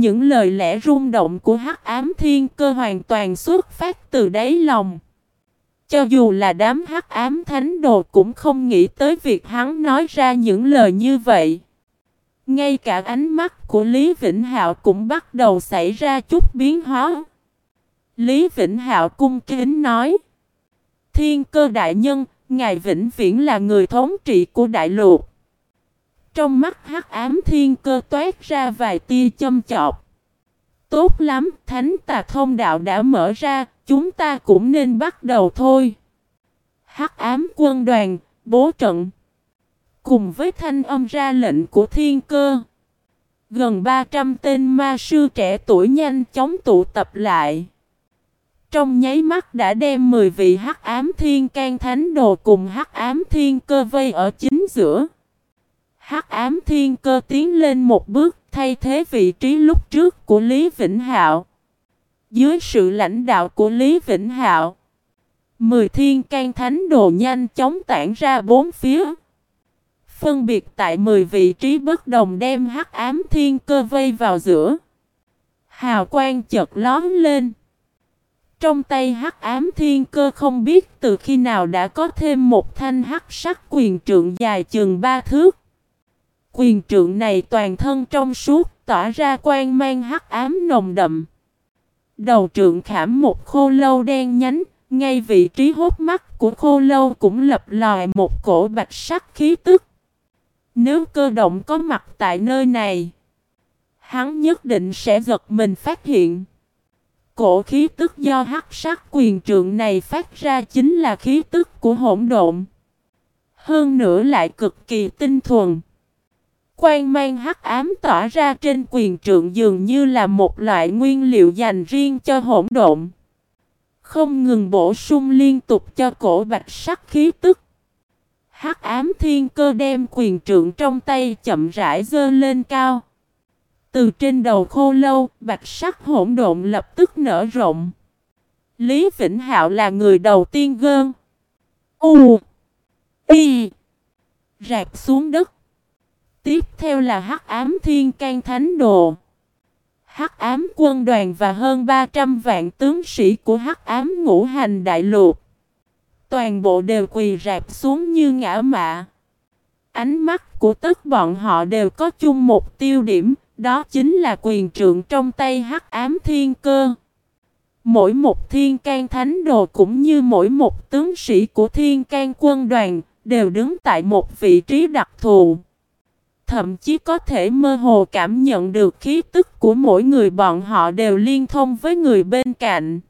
những lời lẽ rung động của hắc ám thiên cơ hoàn toàn xuất phát từ đáy lòng. Cho dù là đám hắc ám thánh đồ cũng không nghĩ tới việc hắn nói ra những lời như vậy. Ngay cả ánh mắt của Lý Vĩnh Hạo cũng bắt đầu xảy ra chút biến hóa. Lý Vĩnh Hạo cung kính nói: "Thiên Cơ đại nhân, ngài vĩnh viễn là người thống trị của đại lục." Trong mắt hắc ám thiên cơ toát ra vài tia châm chọc. Tốt lắm, thánh tà thông đạo đã mở ra, chúng ta cũng nên bắt đầu thôi. Hắc ám quân đoàn, bố trận. Cùng với thanh âm ra lệnh của thiên cơ. Gần 300 tên ma sư trẻ tuổi nhanh chóng tụ tập lại. Trong nháy mắt đã đem 10 vị hắc ám thiên can thánh đồ cùng hắc ám thiên cơ vây ở chính giữa. Hắc ám thiên cơ tiến lên một bước thay thế vị trí lúc trước của Lý Vĩnh Hạo. Dưới sự lãnh đạo của Lý Vĩnh Hạo, mười thiên can thánh đồ nhanh chóng tản ra bốn phía. Phân biệt tại 10 vị trí bất đồng đem hắc ám thiên cơ vây vào giữa. Hào quang chợt lóm lên. Trong tay hắc ám thiên cơ không biết từ khi nào đã có thêm một thanh hắc sắc quyền trượng dài chừng ba thước. Quyền trượng này toàn thân trong suốt, tỏa ra quang mang hắc ám nồng đậm. Đầu trượng khảm một khô lâu đen nhánh, ngay vị trí hốt mắt của khô lâu cũng lập lòi một cổ bạch sắc khí tức. Nếu cơ động có mặt tại nơi này, hắn nhất định sẽ giật mình phát hiện. Cổ khí tức do hắc sắc quyền trượng này phát ra chính là khí tức của hỗn độn. Hơn nữa lại cực kỳ tinh thuần. Quang mang hắc ám tỏa ra trên quyền trượng dường như là một loại nguyên liệu dành riêng cho hỗn độn. Không ngừng bổ sung liên tục cho cổ bạch sắc khí tức. Hắc ám thiên cơ đem quyền trượng trong tay chậm rãi dơ lên cao. Từ trên đầu khô lâu, bạch sắc hỗn độn lập tức nở rộng. Lý Vĩnh Hạo là người đầu tiên gơn. U. Y. Rạc xuống đất. Tiếp theo là Hắc Ám Thiên can Thánh Đồ. Hắc Ám Quân đoàn và hơn 300 vạn tướng sĩ của Hắc Ám Ngũ Hành Đại Lục. Toàn bộ đều quỳ rạp xuống như ngã mạ. Ánh mắt của tất bọn họ đều có chung một tiêu điểm, đó chính là quyền trượng trong tay Hắc Ám Thiên Cơ. Mỗi một thiên can thánh đồ cũng như mỗi một tướng sĩ của thiên can quân đoàn đều đứng tại một vị trí đặc thù thậm chí có thể mơ hồ cảm nhận được khí tức của mỗi người bọn họ đều liên thông với người bên cạnh.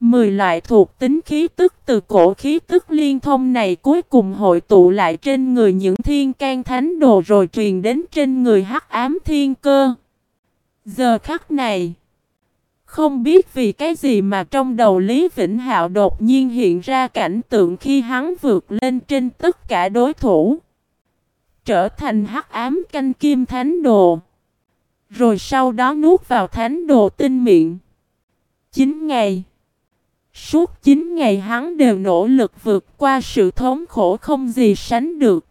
Mười loại thuộc tính khí tức từ cổ khí tức liên thông này cuối cùng hội tụ lại trên người những thiên can thánh đồ rồi truyền đến trên người hắc ám thiên cơ. Giờ khắc này, không biết vì cái gì mà trong đầu Lý Vĩnh Hạo đột nhiên hiện ra cảnh tượng khi hắn vượt lên trên tất cả đối thủ trở thành hắc ám canh kim thánh đồ. Rồi sau đó nuốt vào thánh đồ tinh miệng. 9 ngày. Suốt 9 ngày hắn đều nỗ lực vượt qua sự thống khổ không gì sánh được.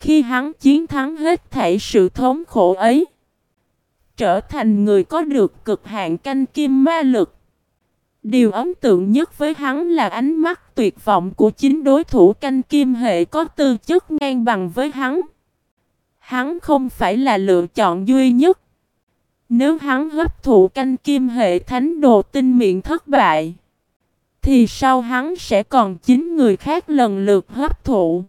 Khi hắn chiến thắng hết thảy sự thống khổ ấy, trở thành người có được cực hạn canh kim ma lực. Điều ấn tượng nhất với hắn là ánh mắt tuyệt vọng của chính đối thủ canh kim hệ có tư chất ngang bằng với hắn. Hắn không phải là lựa chọn duy nhất. Nếu hắn hấp thụ canh kim hệ thánh đồ tinh miệng thất bại, thì sau hắn sẽ còn chín người khác lần lượt hấp thụ.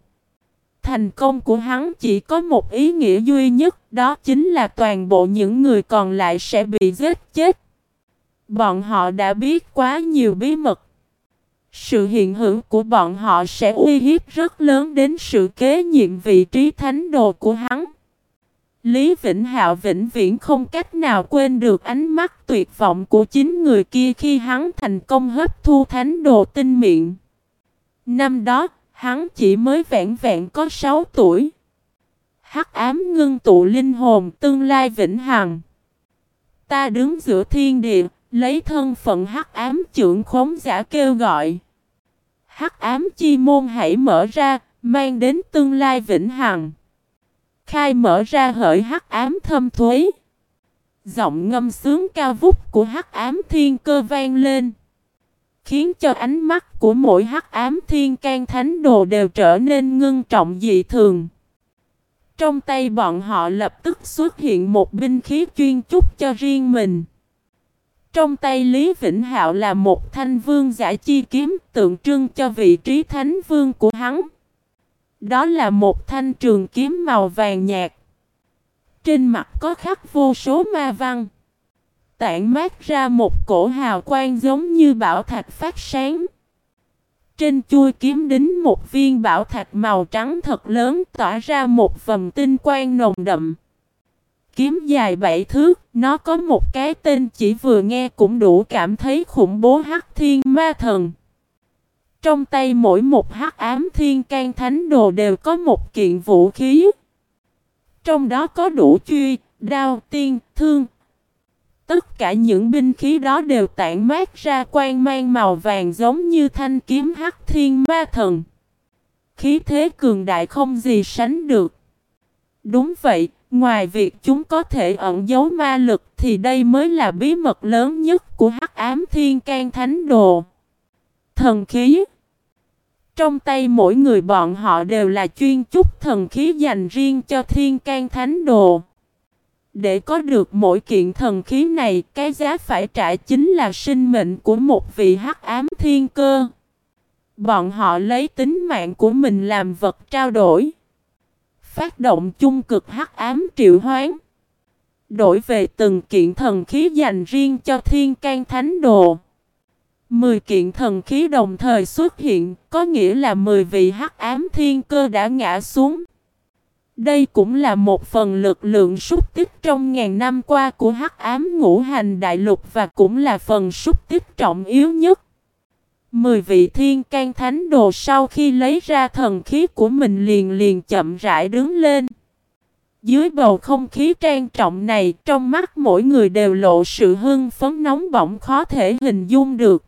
Thành công của hắn chỉ có một ý nghĩa duy nhất, đó chính là toàn bộ những người còn lại sẽ bị giết chết. Bọn họ đã biết quá nhiều bí mật. Sự hiện hữu của bọn họ sẽ uy hiếp rất lớn đến sự kế nhiệm vị trí thánh đồ của hắn. Lý Vĩnh Hạo vĩnh viễn không cách nào quên được ánh mắt tuyệt vọng của chính người kia khi hắn thành công hấp thu thánh đồ tinh miệng. Năm đó, hắn chỉ mới vẹn vẹn có 6 tuổi. Hắc ám ngưng tụ linh hồn tương lai vĩnh hằng. Ta đứng giữa thiên địa, lấy thân phận hắc ám trưởng khống giả kêu gọi. Hắc ám chi môn hãy mở ra, mang đến tương lai vĩnh hằng. Khai mở ra hỡi hắc ám thâm thuế. Giọng ngâm sướng cao vút của hắc ám thiên cơ vang lên. Khiến cho ánh mắt của mỗi hắc ám thiên can thánh đồ đều trở nên ngưng trọng dị thường. Trong tay bọn họ lập tức xuất hiện một binh khí chuyên chúc cho riêng mình. Trong tay Lý Vĩnh Hạo là một thanh vương giả chi kiếm, tượng trưng cho vị trí thánh vương của hắn. Đó là một thanh trường kiếm màu vàng nhạt. Trên mặt có khắc vô số ma văn. Tản mát ra một cổ hào quang giống như bảo thạch phát sáng. Trên chui kiếm đính một viên bảo thạch màu trắng thật lớn tỏa ra một vầng tinh quang nồng đậm. Kiếm dài bảy thước, nó có một cái tên chỉ vừa nghe cũng đủ cảm thấy khủng bố hắc thiên ma thần. Trong tay mỗi một hắc ám thiên can thánh đồ đều có một kiện vũ khí. Trong đó có đủ truy, đao, tiên, thương. Tất cả những binh khí đó đều tản mát ra quang mang màu vàng giống như thanh kiếm hắc thiên ma thần. Khí thế cường đại không gì sánh được. Đúng vậy, ngoài việc chúng có thể ẩn giấu ma lực thì đây mới là bí mật lớn nhất của hắc ám thiên can thánh đồ. Thần khí trong tay mỗi người bọn họ đều là chuyên chúc thần khí dành riêng cho thiên can thánh đồ. Để có được mỗi kiện thần khí này, cái giá phải trả chính là sinh mệnh của một vị hắc ám thiên cơ. Bọn họ lấy tính mạng của mình làm vật trao đổi. Phát động chung cực hắc ám triệu hoán. Đổi về từng kiện thần khí dành riêng cho thiên can thánh đồ. Mười kiện thần khí đồng thời xuất hiện, có nghĩa là mười vị hắc ám thiên cơ đã ngã xuống. Đây cũng là một phần lực lượng xúc tích trong ngàn năm qua của hắc ám ngũ hành đại lục và cũng là phần xúc tích trọng yếu nhất. Mười vị thiên can thánh đồ sau khi lấy ra thần khí của mình liền liền chậm rãi đứng lên. Dưới bầu không khí trang trọng này, trong mắt mỗi người đều lộ sự hưng phấn nóng bỏng khó thể hình dung được.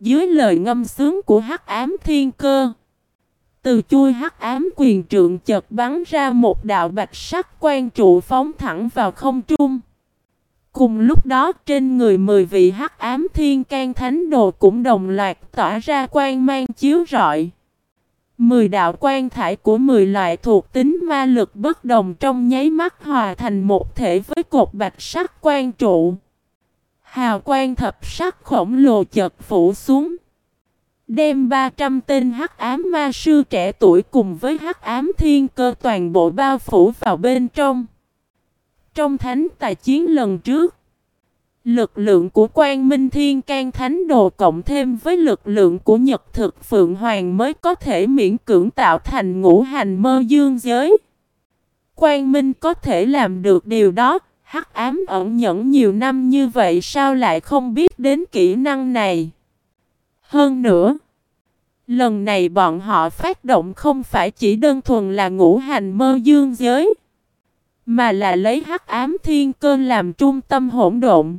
Dưới lời ngâm sướng của hắc ám thiên cơ, từ chui hắc ám quyền trượng chợt bắn ra một đạo bạch sắc quan trụ phóng thẳng vào không trung. Cùng lúc đó, trên người mười vị hắc ám thiên can thánh đồ cũng đồng loạt tỏa ra quan mang chiếu rọi. Mười đạo quan thải của mười loại thuộc tính ma lực bất đồng trong nháy mắt hòa thành một thể với cột bạch sắc quan trụ. Hào quang thập sắc khổng lồ chợt phủ xuống. Đem 300 tên hắc ám ma sư trẻ tuổi cùng với hắc ám thiên cơ toàn bộ bao phủ vào bên trong. Trong thánh tài chiến lần trước, lực lượng của quan minh thiên can thánh đồ cộng thêm với lực lượng của nhật thực phượng hoàng mới có thể miễn cưỡng tạo thành ngũ hành mơ dương giới. Quan minh có thể làm được điều đó, hắc ám ẩn nhẫn nhiều năm như vậy sao lại không biết đến kỹ năng này. Hơn nữa, lần này bọn họ phát động không phải chỉ đơn thuần là ngũ hành mơ dương giới, mà là lấy hắc ám thiên cơn làm trung tâm hỗn độn.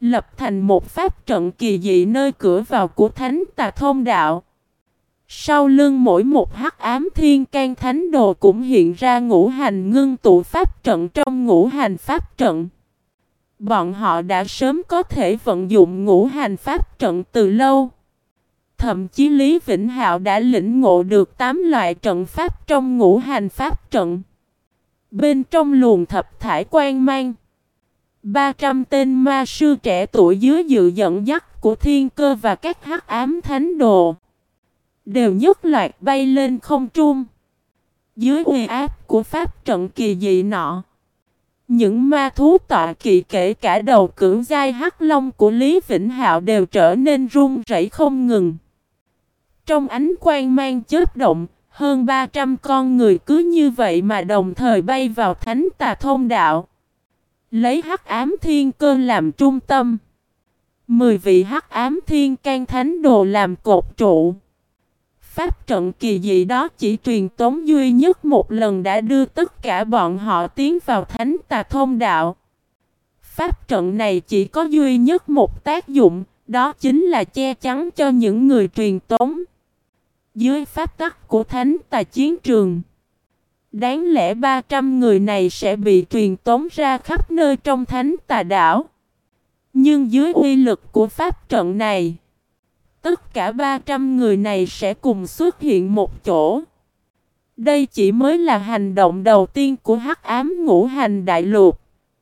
Lập thành một pháp trận kỳ dị nơi cửa vào của thánh tà thông đạo. Sau lưng mỗi một hắc ám thiên can thánh đồ cũng hiện ra ngũ hành ngưng tụ pháp trận trong ngũ hành pháp trận. Bọn họ đã sớm có thể vận dụng ngũ hành pháp trận từ lâu. Thậm chí Lý Vĩnh Hạo đã lĩnh ngộ được 8 loại trận pháp trong ngũ hành pháp trận. Bên trong luồng thập thải quan mang. 300 tên ma sư trẻ tuổi dưới dự dẫn dắt của thiên cơ và các hắc ám thánh đồ. Đều nhất loạt bay lên không trung. Dưới uy áp của pháp trận kỳ dị nọ. Những ma thú tọa kỵ kể cả đầu cưỡng giai hắc long của Lý Vĩnh Hạo đều trở nên run rẩy không ngừng. Trong ánh quang mang chớp động, hơn 300 con người cứ như vậy mà đồng thời bay vào thánh tà thông đạo. Lấy hắc ám thiên cơ làm trung tâm. Mười vị hắc ám thiên can thánh đồ làm cột trụ. Pháp trận kỳ dị đó chỉ truyền tống duy nhất một lần đã đưa tất cả bọn họ tiến vào thánh tà thông đạo. Pháp trận này chỉ có duy nhất một tác dụng, đó chính là che chắn cho những người truyền tống. Dưới pháp tắc của thánh tà chiến trường, Đáng lẽ 300 người này sẽ bị truyền tống ra khắp nơi trong thánh tà đảo. Nhưng dưới uy lực của pháp trận này, tất cả 300 người này sẽ cùng xuất hiện một chỗ. Đây chỉ mới là hành động đầu tiên của hắc ám ngũ hành đại lục.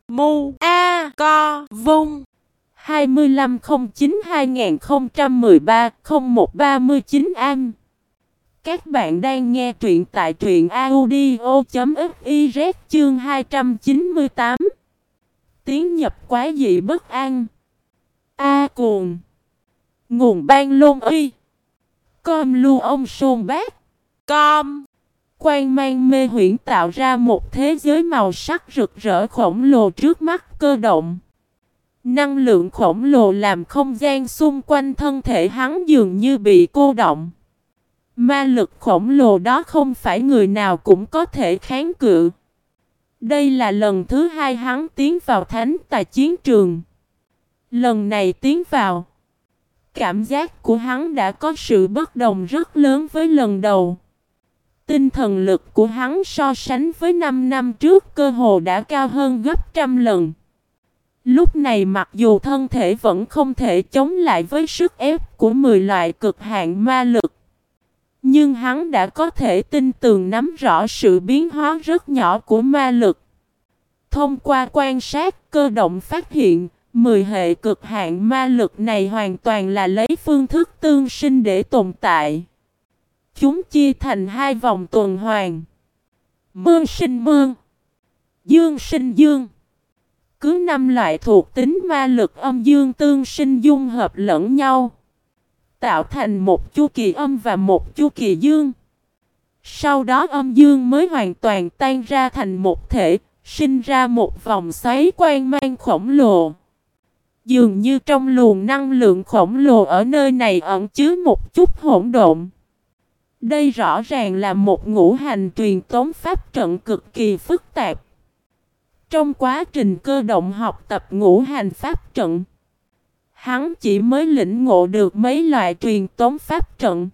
Mu A Co Vung 2509-2013-0139 An các bạn đang nghe truyện tại truyện audio.fiz chương 298 Tiếng nhập quá dị bất an. A cuồng. Nguồn ban lôn y Com lưu ông sôn bác. Com. Quang mang mê huyễn tạo ra một thế giới màu sắc rực rỡ khổng lồ trước mắt cơ động. Năng lượng khổng lồ làm không gian xung quanh thân thể hắn dường như bị cô động. Ma lực khổng lồ đó không phải người nào cũng có thể kháng cự. Đây là lần thứ hai hắn tiến vào thánh tài chiến trường. Lần này tiến vào. Cảm giác của hắn đã có sự bất đồng rất lớn với lần đầu. Tinh thần lực của hắn so sánh với 5 năm trước cơ hồ đã cao hơn gấp trăm lần. Lúc này mặc dù thân thể vẫn không thể chống lại với sức ép của 10 loại cực hạn ma lực. Nhưng hắn đã có thể tin tường nắm rõ sự biến hóa rất nhỏ của ma lực. Thông qua quan sát cơ động phát hiện, 10 hệ cực hạn ma lực này hoàn toàn là lấy phương thức tương sinh để tồn tại. Chúng chia thành hai vòng tuần hoàn. Mương sinh mương. Dương sinh dương. Cứ năm loại thuộc tính ma lực âm dương tương sinh dung hợp lẫn nhau. Tạo thành một chu kỳ âm và một chu kỳ dương. Sau đó âm dương mới hoàn toàn tan ra thành một thể, sinh ra một vòng xoáy quang mang khổng lồ. Dường như trong luồng năng lượng khổng lồ ở nơi này ẩn chứa một chút hỗn độn. Đây rõ ràng là một ngũ hành truyền tống pháp trận cực kỳ phức tạp. Trong quá trình cơ động học tập ngũ hành pháp trận, hắn chỉ mới lĩnh ngộ được mấy loại truyền tống pháp trận.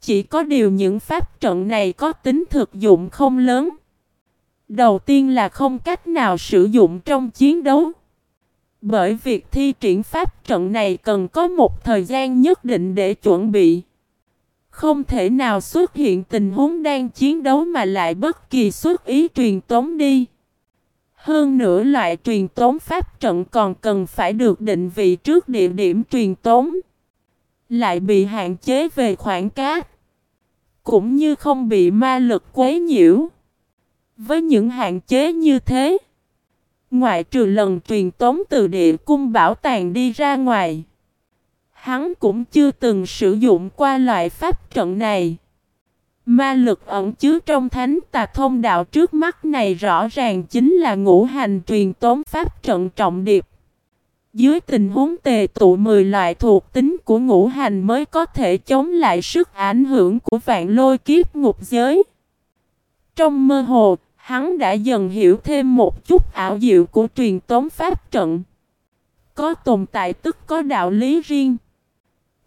Chỉ có điều những pháp trận này có tính thực dụng không lớn. Đầu tiên là không cách nào sử dụng trong chiến đấu. Bởi việc thi triển pháp trận này cần có một thời gian nhất định để chuẩn bị. Không thể nào xuất hiện tình huống đang chiến đấu mà lại bất kỳ xuất ý truyền tống đi. Hơn nữa loại truyền tống pháp trận còn cần phải được định vị trước địa điểm truyền tống. Lại bị hạn chế về khoảng cách. Cũng như không bị ma lực quấy nhiễu. Với những hạn chế như thế. Ngoại trừ lần truyền tống từ địa cung bảo tàng đi ra ngoài. Hắn cũng chưa từng sử dụng qua loại pháp trận này. Ma lực ẩn chứa trong thánh tà thông đạo trước mắt này rõ ràng chính là ngũ hành truyền tốn pháp trận trọng điệp. Dưới tình huống tề tụ 10 loại thuộc tính của ngũ hành mới có thể chống lại sức ảnh hưởng của vạn lôi kiếp ngục giới. Trong mơ hồ, hắn đã dần hiểu thêm một chút ảo diệu của truyền tốn pháp trận. Có tồn tại tức có đạo lý riêng.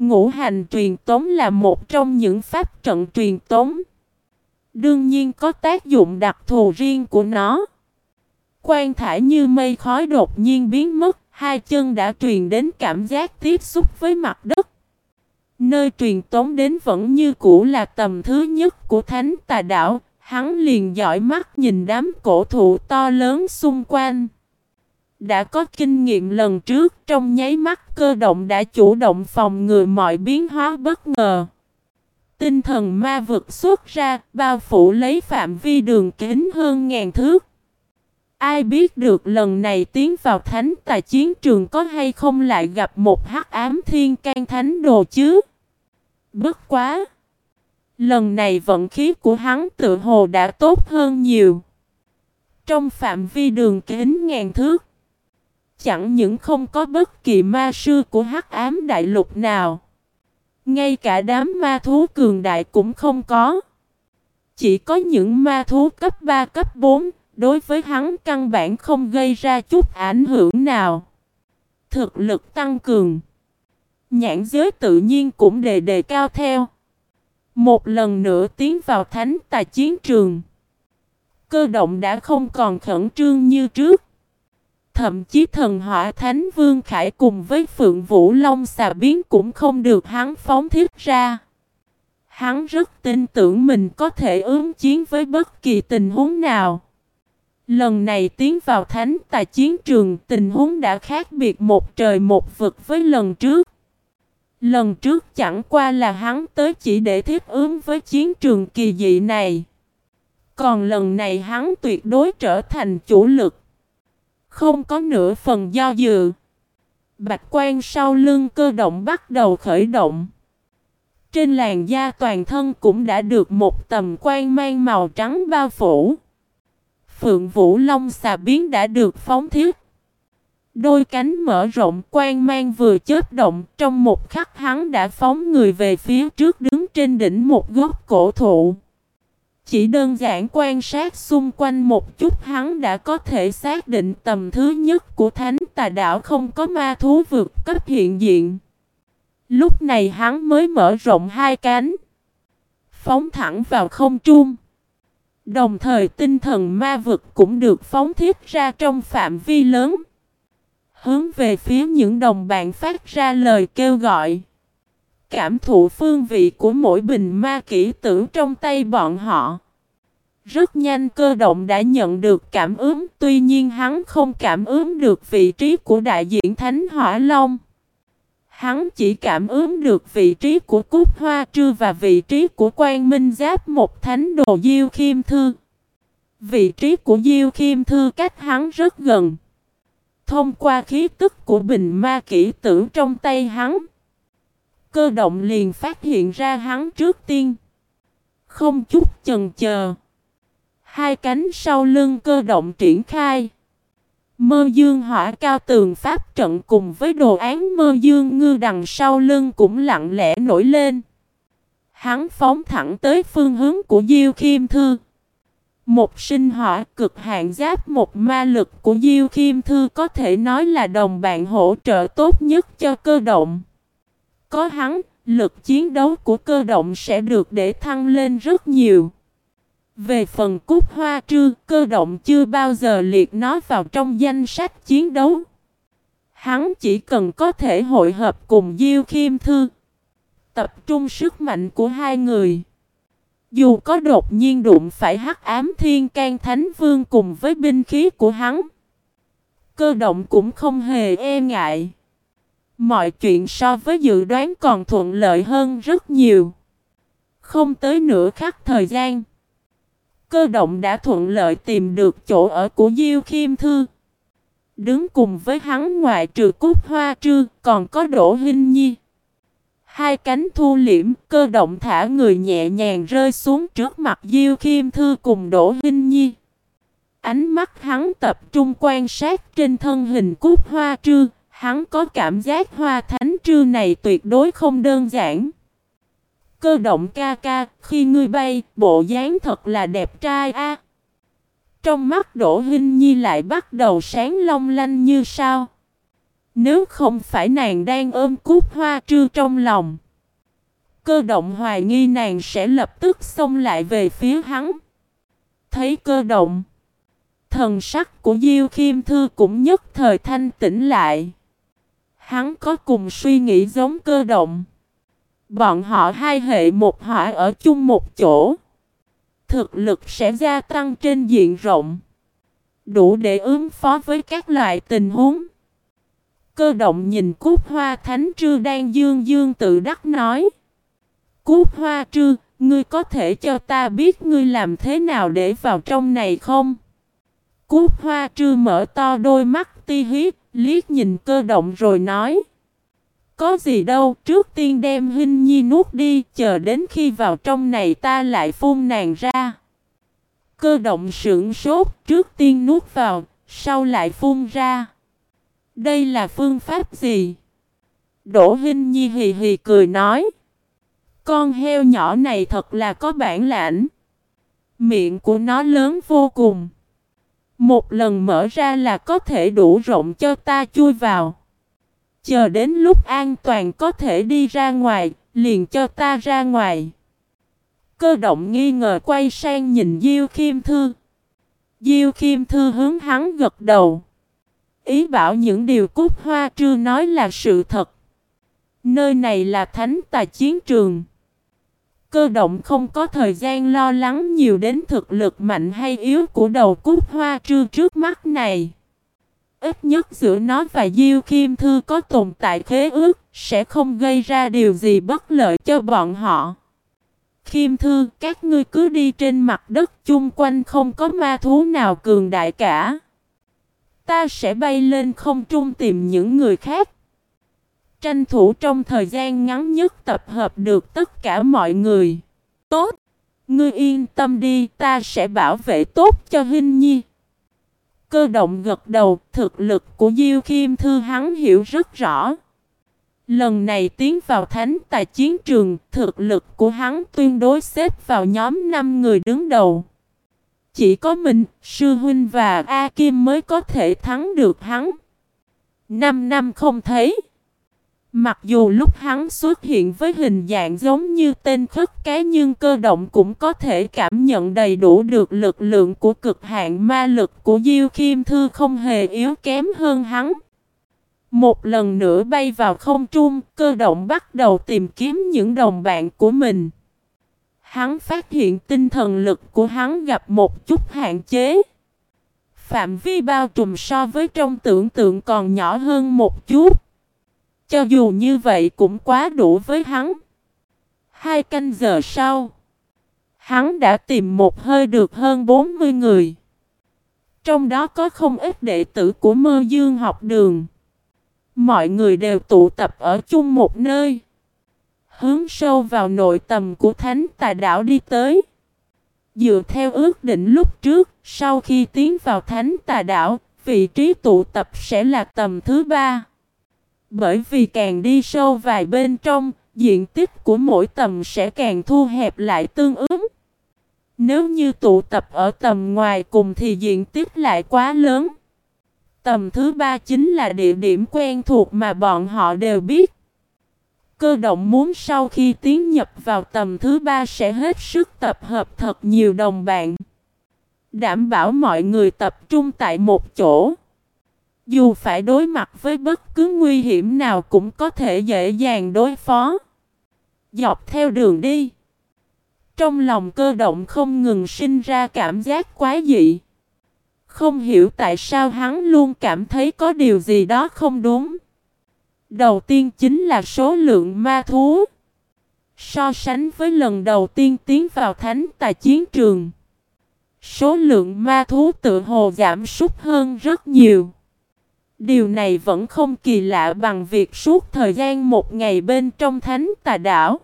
Ngũ hành truyền tống là một trong những pháp trận truyền tống. Đương nhiên có tác dụng đặc thù riêng của nó. Quan thải như mây khói đột nhiên biến mất, hai chân đã truyền đến cảm giác tiếp xúc với mặt đất. Nơi truyền tống đến vẫn như cũ là tầm thứ nhất của thánh tà đảo, hắn liền dõi mắt nhìn đám cổ thụ to lớn xung quanh. Đã có kinh nghiệm lần trước trong nháy mắt cơ động đã chủ động phòng ngừa mọi biến hóa bất ngờ. Tinh thần ma vực xuất ra, bao phủ lấy phạm vi đường kính hơn ngàn thước. Ai biết được lần này tiến vào thánh tài chiến trường có hay không lại gặp một hắc ám thiên can thánh đồ chứ? Bất quá! Lần này vận khí của hắn tự hồ đã tốt hơn nhiều. Trong phạm vi đường kính ngàn thước, chẳng những không có bất kỳ ma sư của hắc ám đại lục nào. Ngay cả đám ma thú cường đại cũng không có. Chỉ có những ma thú cấp 3 cấp 4, đối với hắn căn bản không gây ra chút ảnh hưởng nào. Thực lực tăng cường. Nhãn giới tự nhiên cũng đề đề cao theo. Một lần nữa tiến vào thánh tài chiến trường. Cơ động đã không còn khẩn trương như trước. Thậm chí thần hỏa Thánh Vương Khải cùng với Phượng Vũ Long xà biến cũng không được hắn phóng thiết ra. Hắn rất tin tưởng mình có thể ứng chiến với bất kỳ tình huống nào. Lần này tiến vào thánh tài chiến trường, tình huống đã khác biệt một trời một vực với lần trước. Lần trước chẳng qua là hắn tới chỉ để thiết ứng với chiến trường kỳ dị này. Còn lần này hắn tuyệt đối trở thành chủ lực. Không có nửa phần do dự. Bạch quan sau lưng cơ động bắt đầu khởi động. Trên làn da toàn thân cũng đã được một tầm quan mang màu trắng bao phủ. Phượng Vũ Long xà biến đã được phóng thiết. Đôi cánh mở rộng quan mang vừa chớp động, trong một khắc hắn đã phóng người về phía trước đứng trên đỉnh một gốc cổ thụ. Chỉ đơn giản quan sát xung quanh một chút, hắn đã có thể xác định tầm thứ nhất của thánh tà đảo không có ma thú vượt cấp hiện diện. Lúc này hắn mới mở rộng hai cánh. Phóng thẳng vào không trung. Đồng thời tinh thần ma vực cũng được phóng thiết ra trong phạm vi lớn. Hướng về phía những đồng bạn phát ra lời kêu gọi. Cảm thụ phương vị của mỗi bình ma kỹ tử trong tay bọn họ. Rất nhanh cơ động đã nhận được cảm ứng, tuy nhiên hắn không cảm ứng được vị trí của đại diện Thánh Hỏa Long. Hắn chỉ cảm ứng được vị trí của Cúc Hoa Trư và vị trí của Quan Minh Giáp một thánh đồ Diêu Khiêm Thư. Vị trí của Diêu Khiêm Thư cách hắn rất gần. Thông qua khí tức của bình ma kỹ tử trong tay hắn. Cơ động liền phát hiện ra hắn trước tiên. Không chút chần chờ. Hai cánh sau lưng cơ động triển khai. Mơ dương hỏa cao tường pháp trận cùng với đồ án mơ dương ngư đằng sau lưng cũng lặng lẽ nổi lên. Hắn phóng thẳng tới phương hướng của Diêu Khiêm Thư. Một sinh hỏa cực hạn giáp một ma lực của Diêu Khiêm Thư có thể nói là đồng bạn hỗ trợ tốt nhất cho cơ động. Có hắn, lực chiến đấu của cơ động sẽ được để thăng lên rất nhiều. Về phần cúc hoa trư, cơ động chưa bao giờ liệt nó vào trong danh sách chiến đấu. Hắn chỉ cần có thể hội hợp cùng Diêu Khiêm Thư. Tập trung sức mạnh của hai người. Dù có đột nhiên đụng phải hắc ám thiên can thánh vương cùng với binh khí của hắn. Cơ động cũng không hề e ngại. Mọi chuyện so với dự đoán còn thuận lợi hơn rất nhiều. Không tới nửa khắc thời gian. Cơ động đã thuận lợi tìm được chỗ ở của Diêu Khiêm Thư. Đứng cùng với hắn ngoại trừ cúc hoa trư, còn có Đỗ Hinh Nhi. Hai cánh thu liễm, cơ động thả người nhẹ nhàng rơi xuống trước mặt Diêu Khiêm Thư cùng Đỗ Hinh Nhi. Ánh mắt hắn tập trung quan sát trên thân hình cúc hoa trư, hắn có cảm giác hoa thánh trư này tuyệt đối không đơn giản. Cơ động ca ca, khi ngươi bay, bộ dáng thật là đẹp trai a. Trong mắt Đỗ Hinh Nhi lại bắt đầu sáng long lanh như sao. Nếu không phải nàng đang ôm cúc hoa trư trong lòng. Cơ động hoài nghi nàng sẽ lập tức xông lại về phía hắn. Thấy cơ động. Thần sắc của Diêu Khiêm Thư cũng nhất thời thanh tĩnh lại. Hắn có cùng suy nghĩ giống cơ động. Bọn họ hai hệ một hỏa ở chung một chỗ. Thực lực sẽ gia tăng trên diện rộng. Đủ để ứng phó với các loại tình huống. Cơ động nhìn cúc hoa thánh trư đang dương dương tự đắc nói. Cúc hoa trư, ngươi có thể cho ta biết ngươi làm thế nào để vào trong này không? Cúc hoa trư mở to đôi mắt ti hiếp, liếc nhìn cơ động rồi nói. Có gì đâu, trước tiên đem Hinh Nhi nuốt đi, chờ đến khi vào trong này ta lại phun nàng ra. Cơ động sững sốt, trước tiên nuốt vào, sau lại phun ra. Đây là phương pháp gì? Đỗ Hinh Nhi hì hì cười nói. Con heo nhỏ này thật là có bản lãnh. Miệng của nó lớn vô cùng. Một lần mở ra là có thể đủ rộng cho ta chui vào. Chờ đến lúc an toàn có thể đi ra ngoài, liền cho ta ra ngoài. Cơ động nghi ngờ quay sang nhìn Diêu Khiêm Thư. Diêu Khiêm Thư hướng hắn gật đầu. Ý bảo những điều Cúc Hoa Trư nói là sự thật. Nơi này là thánh tài chiến trường. Cơ động không có thời gian lo lắng nhiều đến thực lực mạnh hay yếu của đầu Cúc Hoa Trư trước mắt này. Ít nhất giữa nó và Diêu kim Thư có tồn tại khế ước, sẽ không gây ra điều gì bất lợi cho bọn họ. kim Thư, các ngươi cứ đi trên mặt đất chung quanh không có ma thú nào cường đại cả. Ta sẽ bay lên không trung tìm những người khác. Tranh thủ trong thời gian ngắn nhất tập hợp được tất cả mọi người. Tốt! Ngươi yên tâm đi, ta sẽ bảo vệ tốt cho Hinh Nhi. Cơ động gật đầu, thực lực của Diêu Khiêm Thư hắn hiểu rất rõ. Lần này tiến vào thánh tài chiến trường, thực lực của hắn tuyên đối xếp vào nhóm 5 người đứng đầu. Chỉ có mình, Sư Huynh và A Kim mới có thể thắng được hắn. 5 năm không thấy. Mặc dù lúc hắn xuất hiện với hình dạng giống như tên khất cái nhưng cơ động cũng có thể cảm nhận đầy đủ được lực lượng của cực hạn ma lực của Diêu Khiêm Thư không hề yếu kém hơn hắn. Một lần nữa bay vào không trung, cơ động bắt đầu tìm kiếm những đồng bạn của mình. Hắn phát hiện tinh thần lực của hắn gặp một chút hạn chế. Phạm vi bao trùm so với trong tưởng tượng còn nhỏ hơn một chút. Cho dù như vậy cũng quá đủ với hắn. Hai canh giờ sau, hắn đã tìm một hơi được hơn 40 người. Trong đó có không ít đệ tử của mơ dương học đường. Mọi người đều tụ tập ở chung một nơi. Hướng sâu vào nội tầm của thánh tà đảo đi tới. Dựa theo ước định lúc trước, sau khi tiến vào thánh tà đảo, vị trí tụ tập sẽ là tầm thứ ba. Bởi vì càng đi sâu vài bên trong, diện tích của mỗi tầm sẽ càng thu hẹp lại tương ứng. Nếu như tụ tập ở tầm ngoài cùng thì diện tích lại quá lớn. Tầm thứ ba chính là địa điểm quen thuộc mà bọn họ đều biết. Cơ động muốn sau khi tiến nhập vào tầm thứ ba sẽ hết sức tập hợp thật nhiều đồng bạn. Đảm bảo mọi người tập trung tại một chỗ. Dù phải đối mặt với bất cứ nguy hiểm nào cũng có thể dễ dàng đối phó. Dọc theo đường đi. Trong lòng cơ động không ngừng sinh ra cảm giác quái dị. Không hiểu tại sao hắn luôn cảm thấy có điều gì đó không đúng. Đầu tiên chính là số lượng ma thú. So sánh với lần đầu tiên tiến vào thánh tài chiến trường. Số lượng ma thú tự hồ giảm sút hơn rất nhiều. Điều này vẫn không kỳ lạ bằng việc suốt thời gian một ngày bên trong thánh tà đảo.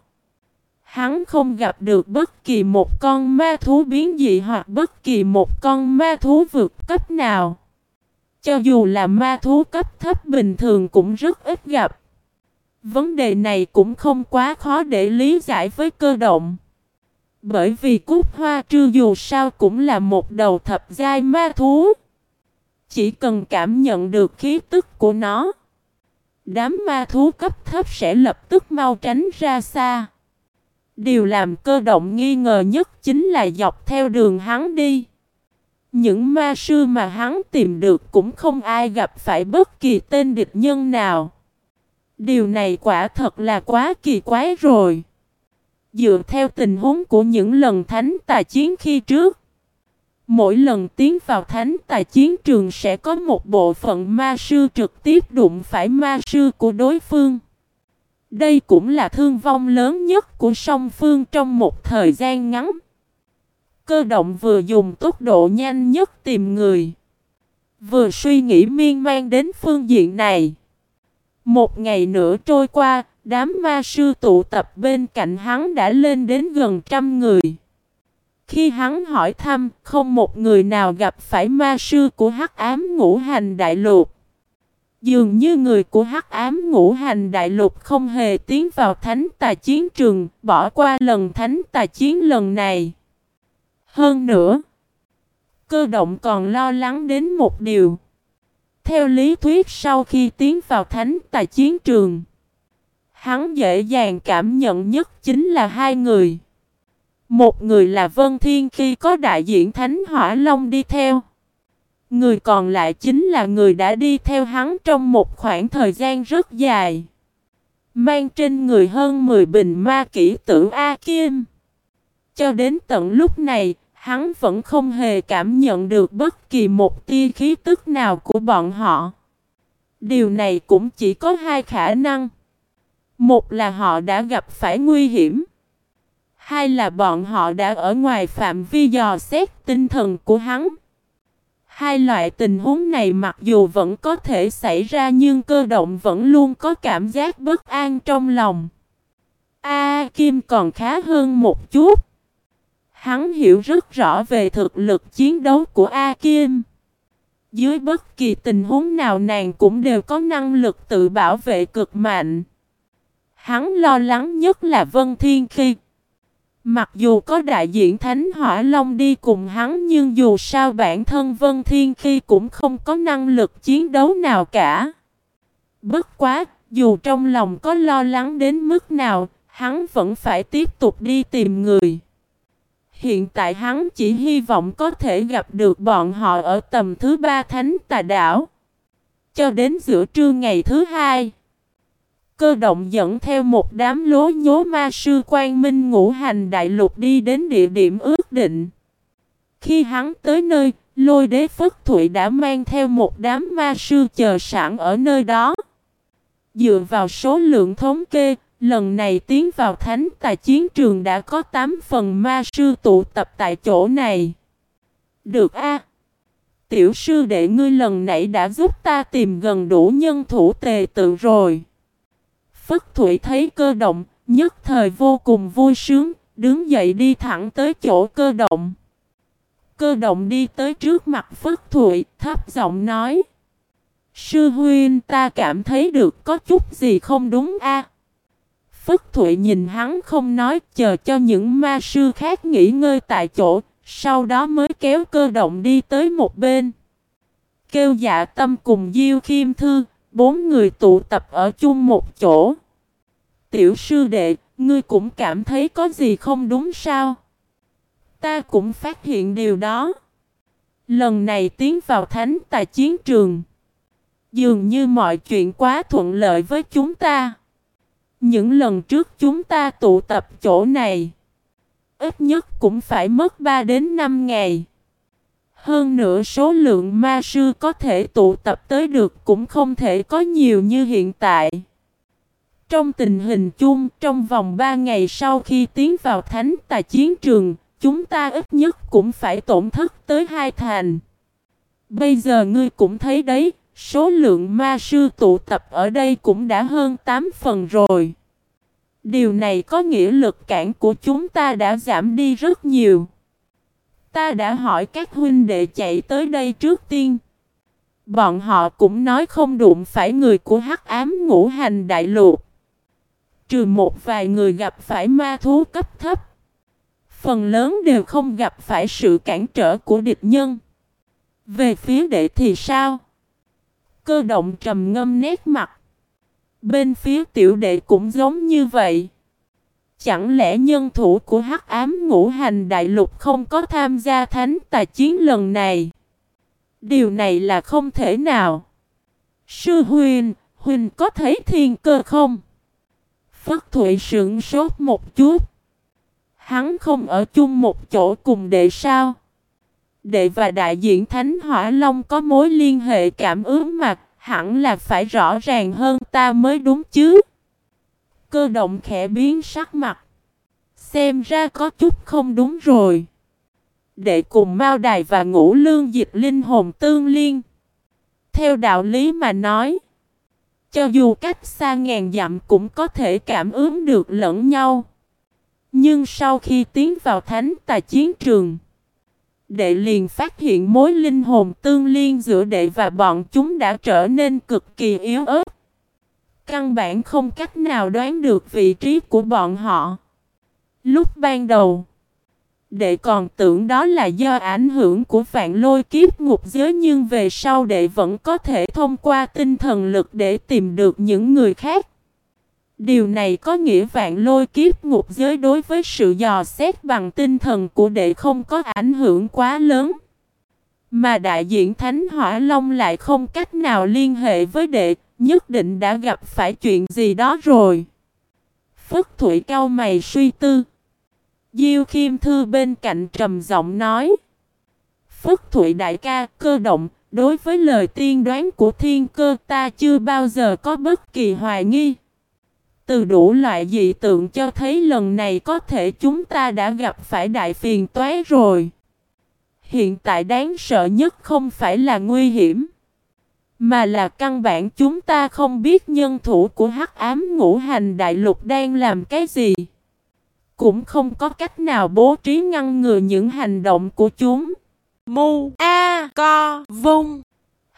Hắn không gặp được bất kỳ một con ma thú biến dị hoặc bất kỳ một con ma thú vượt cấp nào. Cho dù là ma thú cấp thấp bình thường cũng rất ít gặp. Vấn đề này cũng không quá khó để lý giải với cơ động. Bởi vì cúc hoa trư dù sao cũng là một đầu thập giai ma thú. Chỉ cần cảm nhận được khí tức của nó. Đám ma thú cấp thấp sẽ lập tức mau tránh ra xa. Điều làm cơ động nghi ngờ nhất chính là dọc theo đường hắn đi. Những ma sư mà hắn tìm được cũng không ai gặp phải bất kỳ tên địch nhân nào. Điều này quả thật là quá kỳ quái rồi. Dựa theo tình huống của những lần thánh tà chiến khi trước. Mỗi lần tiến vào thánh tài chiến trường sẽ có một bộ phận ma sư trực tiếp đụng phải ma sư của đối phương. Đây cũng là thương vong lớn nhất của song phương trong một thời gian ngắn. Cơ động vừa dùng tốc độ nhanh nhất tìm người. Vừa suy nghĩ miên man đến phương diện này. Một ngày nữa trôi qua, đám ma sư tụ tập bên cạnh hắn đã lên đến gần trăm người. Khi hắn hỏi thăm, không một người nào gặp phải ma sư của hắc ám ngũ hành đại lục. Dường như người của hắc ám ngũ hành đại lục không hề tiến vào thánh tà chiến trường, bỏ qua lần thánh tà chiến lần này. Hơn nữa, cơ động còn lo lắng đến một điều. Theo lý thuyết sau khi tiến vào thánh tà chiến trường, hắn dễ dàng cảm nhận nhất chính là hai người. Một người là Vân Thiên khi có đại diện Thánh Hỏa Long đi theo. Người còn lại chính là người đã đi theo hắn trong một khoảng thời gian rất dài. Mang trên người hơn 10 bình ma kỹ tử A Kim. Cho đến tận lúc này, hắn vẫn không hề cảm nhận được bất kỳ một tia khí tức nào của bọn họ. Điều này cũng chỉ có hai khả năng. Một là họ đã gặp phải nguy hiểm. Hai là bọn họ đã ở ngoài phạm vi dò xét tinh thần của hắn. Hai loại tình huống này mặc dù vẫn có thể xảy ra nhưng cơ động vẫn luôn có cảm giác bất an trong lòng. A Kim còn khá hơn một chút. Hắn hiểu rất rõ về thực lực chiến đấu của A Kim. Dưới bất kỳ tình huống nào nàng cũng đều có năng lực tự bảo vệ cực mạnh. Hắn lo lắng nhất là Vân Thiên Khi. Mặc dù có đại diện Thánh Hỏa Long đi cùng hắn nhưng dù sao bản thân Vân Thiên Khi cũng không có năng lực chiến đấu nào cả. Bất quá, dù trong lòng có lo lắng đến mức nào, hắn vẫn phải tiếp tục đi tìm người. Hiện tại hắn chỉ hy vọng có thể gặp được bọn họ ở tầm thứ ba thánh tà đảo. Cho đến giữa trưa ngày thứ hai. Cơ động dẫn theo một đám lố nhố ma sư quan minh ngũ hành đại lục đi đến địa điểm ước định. Khi hắn tới nơi, lôi đế Phất Thụy đã mang theo một đám ma sư chờ sẵn ở nơi đó. Dựa vào số lượng thống kê, lần này tiến vào thánh tài chiến trường đã có 8 phần ma sư tụ tập tại chỗ này. Được a Tiểu sư đệ ngươi lần nãy đã giúp ta tìm gần đủ nhân thủ tề tự rồi. Phất Thụy thấy cơ động, nhất thời vô cùng vui sướng, đứng dậy đi thẳng tới chỗ cơ động. Cơ động đi tới trước mặt Phất Thụy, thấp giọng nói. Sư huynh ta cảm thấy được có chút gì không đúng a. Phất Thụy nhìn hắn không nói, chờ cho những ma sư khác nghỉ ngơi tại chỗ, sau đó mới kéo cơ động đi tới một bên. Kêu dạ tâm cùng Diêu Khiêm Thư, Bốn người tụ tập ở chung một chỗ. Tiểu sư đệ, ngươi cũng cảm thấy có gì không đúng sao? Ta cũng phát hiện điều đó. Lần này tiến vào thánh tài chiến trường. Dường như mọi chuyện quá thuận lợi với chúng ta. Những lần trước chúng ta tụ tập chỗ này. Ít nhất cũng phải mất 3 đến 5 ngày. Hơn nữa số lượng ma sư có thể tụ tập tới được cũng không thể có nhiều như hiện tại. Trong tình hình chung, trong vòng 3 ngày sau khi tiến vào thánh tài chiến trường, chúng ta ít nhất cũng phải tổn thất tới hai thành. Bây giờ ngươi cũng thấy đấy, số lượng ma sư tụ tập ở đây cũng đã hơn 8 phần rồi. Điều này có nghĩa lực cản của chúng ta đã giảm đi rất nhiều. Ta đã hỏi các huynh đệ chạy tới đây trước tiên. Bọn họ cũng nói không đụng phải người của hắc ám ngũ hành đại lục. Trừ một vài người gặp phải ma thú cấp thấp. Phần lớn đều không gặp phải sự cản trở của địch nhân. Về phía đệ thì sao? Cơ động trầm ngâm nét mặt. Bên phía tiểu đệ cũng giống như vậy. Chẳng lẽ nhân thủ của hắc ám ngũ hành đại lục không có tham gia thánh tài chiến lần này? Điều này là không thể nào. Sư Huynh, Huynh có thấy thiên cơ không? Phất Thụy sững sốt một chút. Hắn không ở chung một chỗ cùng đệ sao? Đệ và đại diện Thánh Hỏa Long có mối liên hệ cảm ứng mà hẳn là phải rõ ràng hơn ta mới đúng chứ. Cơ động khẽ biến sắc mặt. Xem ra có chút không đúng rồi. Để cùng Mao Đài và Ngũ Lương dịch linh hồn tương liên. Theo đạo lý mà nói. Cho dù cách xa ngàn dặm cũng có thể cảm ứng được lẫn nhau. Nhưng sau khi tiến vào thánh tài chiến trường. Đệ liền phát hiện mối linh hồn tương liên giữa đệ và bọn chúng đã trở nên cực kỳ yếu ớt. Căn bản không cách nào đoán được vị trí của bọn họ. Lúc ban đầu, đệ còn tưởng đó là do ảnh hưởng của vạn lôi kiếp ngục giới nhưng về sau đệ vẫn có thể thông qua tinh thần lực để tìm được những người khác. Điều này có nghĩa vạn lôi kiếp ngục giới đối với sự dò xét bằng tinh thần của đệ không có ảnh hưởng quá lớn. Mà đại diện Thánh Hỏa Long lại không cách nào liên hệ với đệ, nhất định đã gặp phải chuyện gì đó rồi. Phất Thụy cao mày suy tư. Diêu Khiêm Thư bên cạnh trầm giọng nói. Phất Thụy đại ca cơ động, đối với lời tiên đoán của thiên cơ ta chưa bao giờ có bất kỳ hoài nghi. Từ đủ loại dị tượng cho thấy lần này có thể chúng ta đã gặp phải đại phiền toái rồi. Hiện tại đáng sợ nhất không phải là nguy hiểm. Mà là căn bản chúng ta không biết nhân thủ của hắc ám ngũ hành đại lục đang làm cái gì. Cũng không có cách nào bố trí ngăn ngừa những hành động của chúng. Mu A Co Vung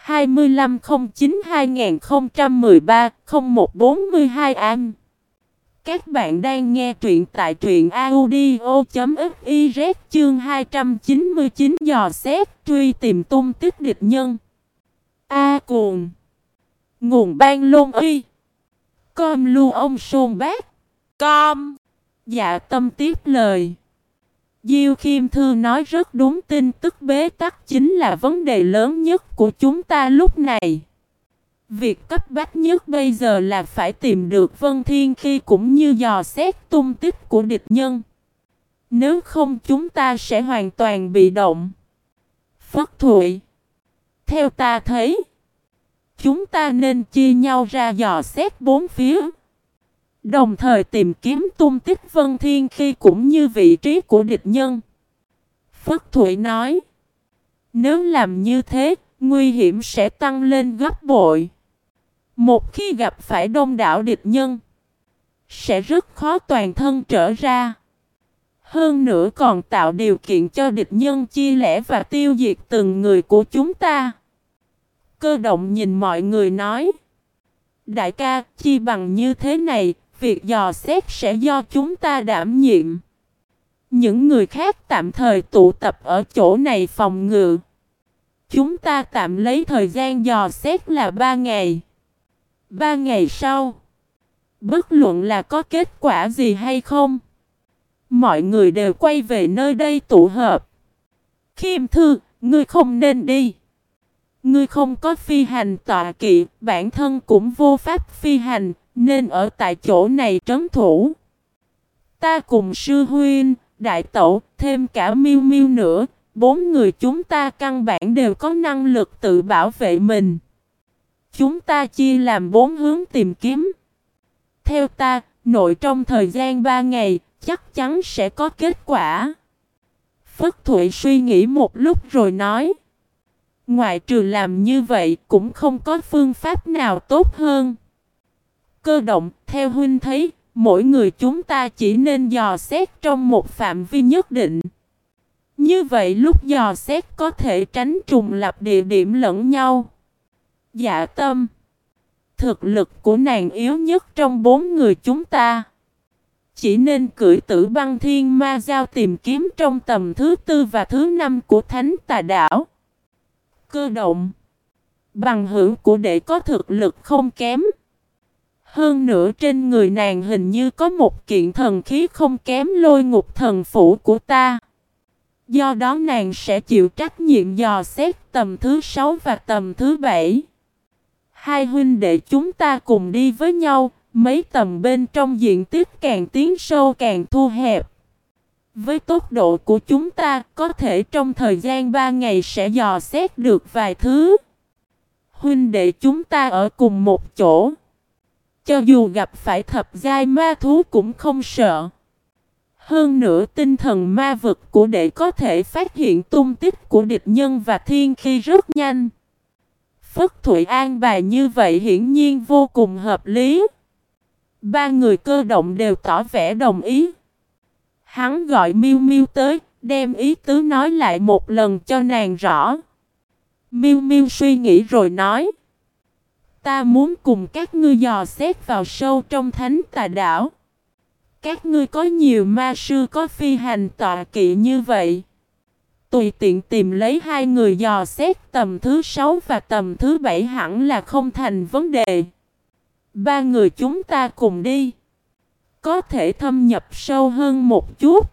2509-2013-0142 Am Các bạn đang nghe truyện tại truyện audio.fiz chương 299 dò xét truy tìm tung tích địch nhân A cuồng Nguồn ban lôn y Com lưu ông sôn bác Com Dạ tâm tiếp lời Diêu Khiêm Thư nói rất đúng tin tức bế tắc chính là vấn đề lớn nhất của chúng ta lúc này. Việc cấp bách nhất bây giờ là phải tìm được Vân Thiên khi cũng như dò xét tung tích của địch nhân. Nếu không chúng ta sẽ hoàn toàn bị động. Phất Thụy theo ta thấy, chúng ta nên chia nhau ra dò xét bốn phía. Đồng thời tìm kiếm tung tích Vân Thiên khi cũng như vị trí của địch nhân. Phất Thụy nói. Nếu làm như thế, nguy hiểm sẽ tăng lên gấp bội. Một khi gặp phải đông đảo địch nhân, sẽ rất khó toàn thân trở ra. Hơn nữa còn tạo điều kiện cho địch nhân chia lẻ và tiêu diệt từng người của chúng ta. Cơ động nhìn mọi người nói. Đại ca, chi bằng như thế này, Việc dò xét sẽ do chúng ta đảm nhiệm. Những người khác tạm thời tụ tập ở chỗ này phòng ngự. Chúng ta tạm lấy thời gian dò xét là ba ngày. ba ngày sau, bất luận là có kết quả gì hay không, mọi người đều quay về nơi đây tụ hợp. Khiêm thư, ngươi không nên đi. Ngươi không có phi hành tọa kỵ, bản thân cũng vô pháp phi hành, nên ở tại chỗ này trấn thủ. Ta cùng sư huynh, đại tẩu, thêm cả miêu miêu nữa, bốn người chúng ta căn bản đều có năng lực tự bảo vệ mình. Chúng ta chia làm bốn hướng tìm kiếm. Theo ta, nội trong thời gian ba ngày, chắc chắn sẽ có kết quả. Phất Thụy suy nghĩ một lúc rồi nói. Ngoại trừ làm như vậy cũng không có phương pháp nào tốt hơn. Cơ động, theo huynh thấy, mỗi người chúng ta chỉ nên dò xét trong một phạm vi nhất định. Như vậy lúc dò xét có thể tránh trùng lập địa điểm lẫn nhau. Dạ tâm Thực lực của nàng yếu nhất trong bốn người chúng ta. Chỉ nên cưỡi tử băng thiên ma giao tìm kiếm trong tầm thứ tư và thứ năm của thánh tà đảo. Cơ động Bằng hữu của đệ có thực lực không kém. Hơn nữa trên người nàng hình như có một kiện thần khí không kém lôi ngục thần phủ của ta. Do đó nàng sẽ chịu trách nhiệm dò xét tầm thứ sáu và tầm thứ bảy. Hai huynh đệ chúng ta cùng đi với nhau, mấy tầm bên trong diện tích càng tiến sâu càng thu hẹp. Với tốc độ của chúng ta, có thể trong thời gian ba ngày sẽ dò xét được vài thứ. Huynh đệ chúng ta ở cùng một chỗ. Cho dù gặp phải thập giai ma thú cũng không sợ. Hơn nữa tinh thần ma vực của đệ có thể phát hiện tung tích của địch nhân và thiên khi rất nhanh. Phất Thụy An bài như vậy hiển nhiên vô cùng hợp lý. Ba người cơ động đều tỏ vẻ đồng ý. Hắn gọi Miu Miu tới, đem ý tứ nói lại một lần cho nàng rõ. Miu Miu suy nghĩ rồi nói: Ta muốn cùng các ngươi dò xét vào sâu trong thánh tà đảo. Các ngươi có nhiều ma sư có phi hành tọa kỵ như vậy. Tùy tiện tìm lấy hai người dò xét tầm thứ sáu và tầm thứ bảy hẳn là không thành vấn đề. Ba người chúng ta cùng đi. Có thể thâm nhập sâu hơn một chút.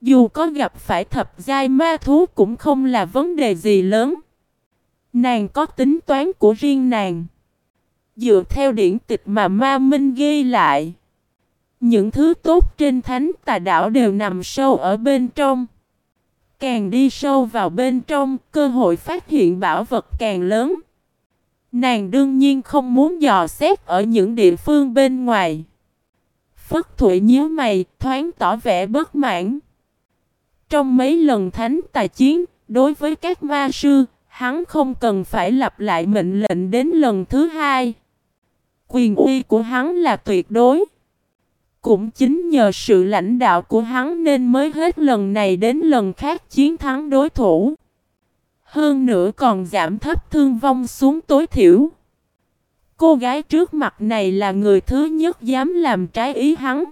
Dù có gặp phải thập giai ma thú cũng không là vấn đề gì lớn. Nàng có tính toán của riêng nàng. Dựa theo điển tịch mà ma minh ghi lại. Những thứ tốt trên thánh tà đảo đều nằm sâu ở bên trong. Càng đi sâu vào bên trong, cơ hội phát hiện bảo vật càng lớn. Nàng đương nhiên không muốn dò xét ở những địa phương bên ngoài. Phất Thụy nhíu mày, thoáng tỏ vẻ bất mãn. Trong mấy lần thánh tài chiến, đối với các ma sư, hắn không cần phải lặp lại mệnh lệnh đến lần thứ hai. Quyền uy của hắn là tuyệt đối. Cũng chính nhờ sự lãnh đạo của hắn nên mới hết lần này đến lần khác chiến thắng đối thủ. Hơn nữa còn giảm thấp thương vong xuống tối thiểu. Cô gái trước mặt này là người thứ nhất dám làm trái ý hắn.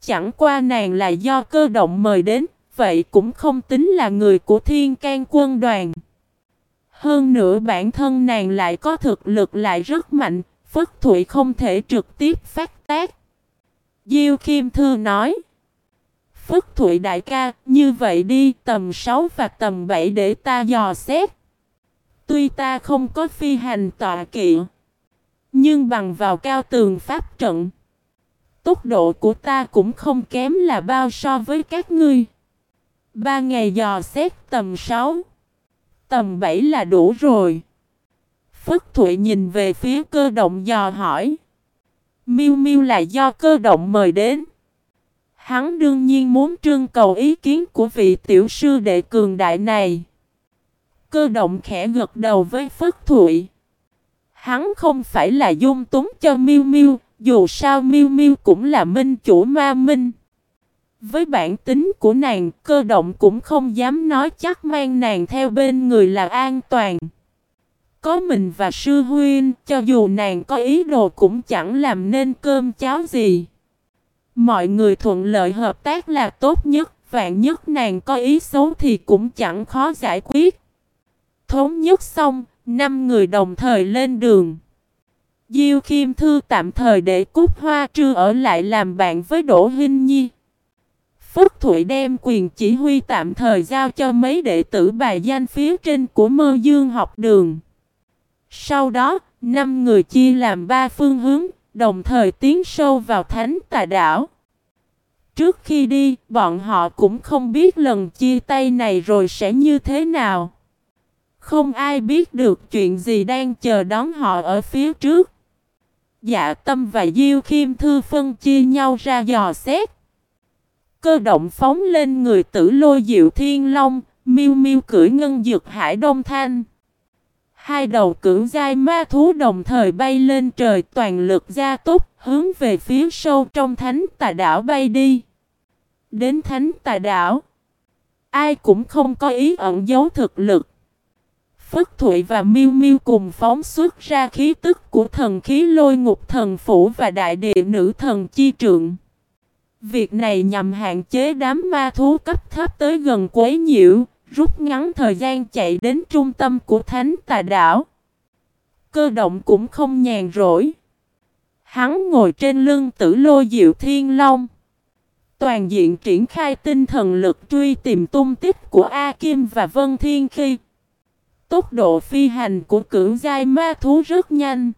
Chẳng qua nàng là do cơ động mời đến, vậy cũng không tính là người của thiên can quân đoàn. Hơn nữa bản thân nàng lại có thực lực lại rất mạnh, Phất Thụy không thể trực tiếp phát tác. Diêu Kim Thư nói. Phất Thụy đại ca, như vậy đi, tầm 6 và tầm 7 để ta dò xét. Tuy ta không có phi hành tọa kiện nhưng bằng vào cao tường pháp trận, tốc độ của ta cũng không kém là bao so với các ngươi. Ba ngày dò xét tầm 6, tầm 7 là đủ rồi. Phất Thụy nhìn về phía cơ động dò hỏi. Miu Miu là do cơ động mời đến. Hắn đương nhiên muốn trưng cầu ý kiến của vị tiểu sư đệ cường đại này. Cơ động khẽ gật đầu với Phất Thụy. Hắn không phải là dung túng cho Miu Miu, dù sao Miu Miu cũng là minh chủ ma minh. Với bản tính của nàng, cơ động cũng không dám nói chắc mang nàng theo bên người là an toàn. Có mình và sư huynh, cho dù nàng có ý đồ cũng chẳng làm nên cơm cháo gì. Mọi người thuận lợi hợp tác là tốt nhất, vạn nhất nàng có ý xấu thì cũng chẳng khó giải quyết. Thống nhất xong, năm người đồng thời lên đường. Diêu Khiêm Thư tạm thời để Cúc Hoa Trư ở lại làm bạn với Đỗ Hinh Nhi. phúc Thụy đem quyền chỉ huy tạm thời giao cho mấy đệ tử bài danh phía trên của mơ dương học đường. Sau đó, năm người chia làm ba phương hướng, đồng thời tiến sâu vào thánh tà đảo. Trước khi đi, bọn họ cũng không biết lần chia tay này rồi sẽ như thế nào. Không ai biết được chuyện gì đang chờ đón họ ở phía trước. Dạ tâm và Diêu Khiêm Thư phân chia nhau ra dò xét. Cơ động phóng lên người tử lôi diệu thiên long, miêu miêu cưỡi ngân dược hải đông thanh. Hai đầu cưỡng giai ma thú đồng thời bay lên trời toàn lực gia tốc, hướng về phía sâu trong thánh tà đảo bay đi. Đến thánh tà đảo, ai cũng không có ý ẩn giấu thực lực. Phất Thụy và Miêu Miêu cùng phóng xuất ra khí tức của thần khí lôi ngục thần phủ và đại địa nữ thần chi trượng. Việc này nhằm hạn chế đám ma thú cấp thấp tới gần quấy nhiễu, rút ngắn thời gian chạy đến trung tâm của thánh tà đảo. Cơ động cũng không nhàn rỗi. Hắn ngồi trên lưng tử lô diệu thiên long. Toàn diện triển khai tinh thần lực truy tìm tung tích của A Kim và Vân Thiên Khi. Tốc độ phi hành của cưỡng giai ma thú rất nhanh.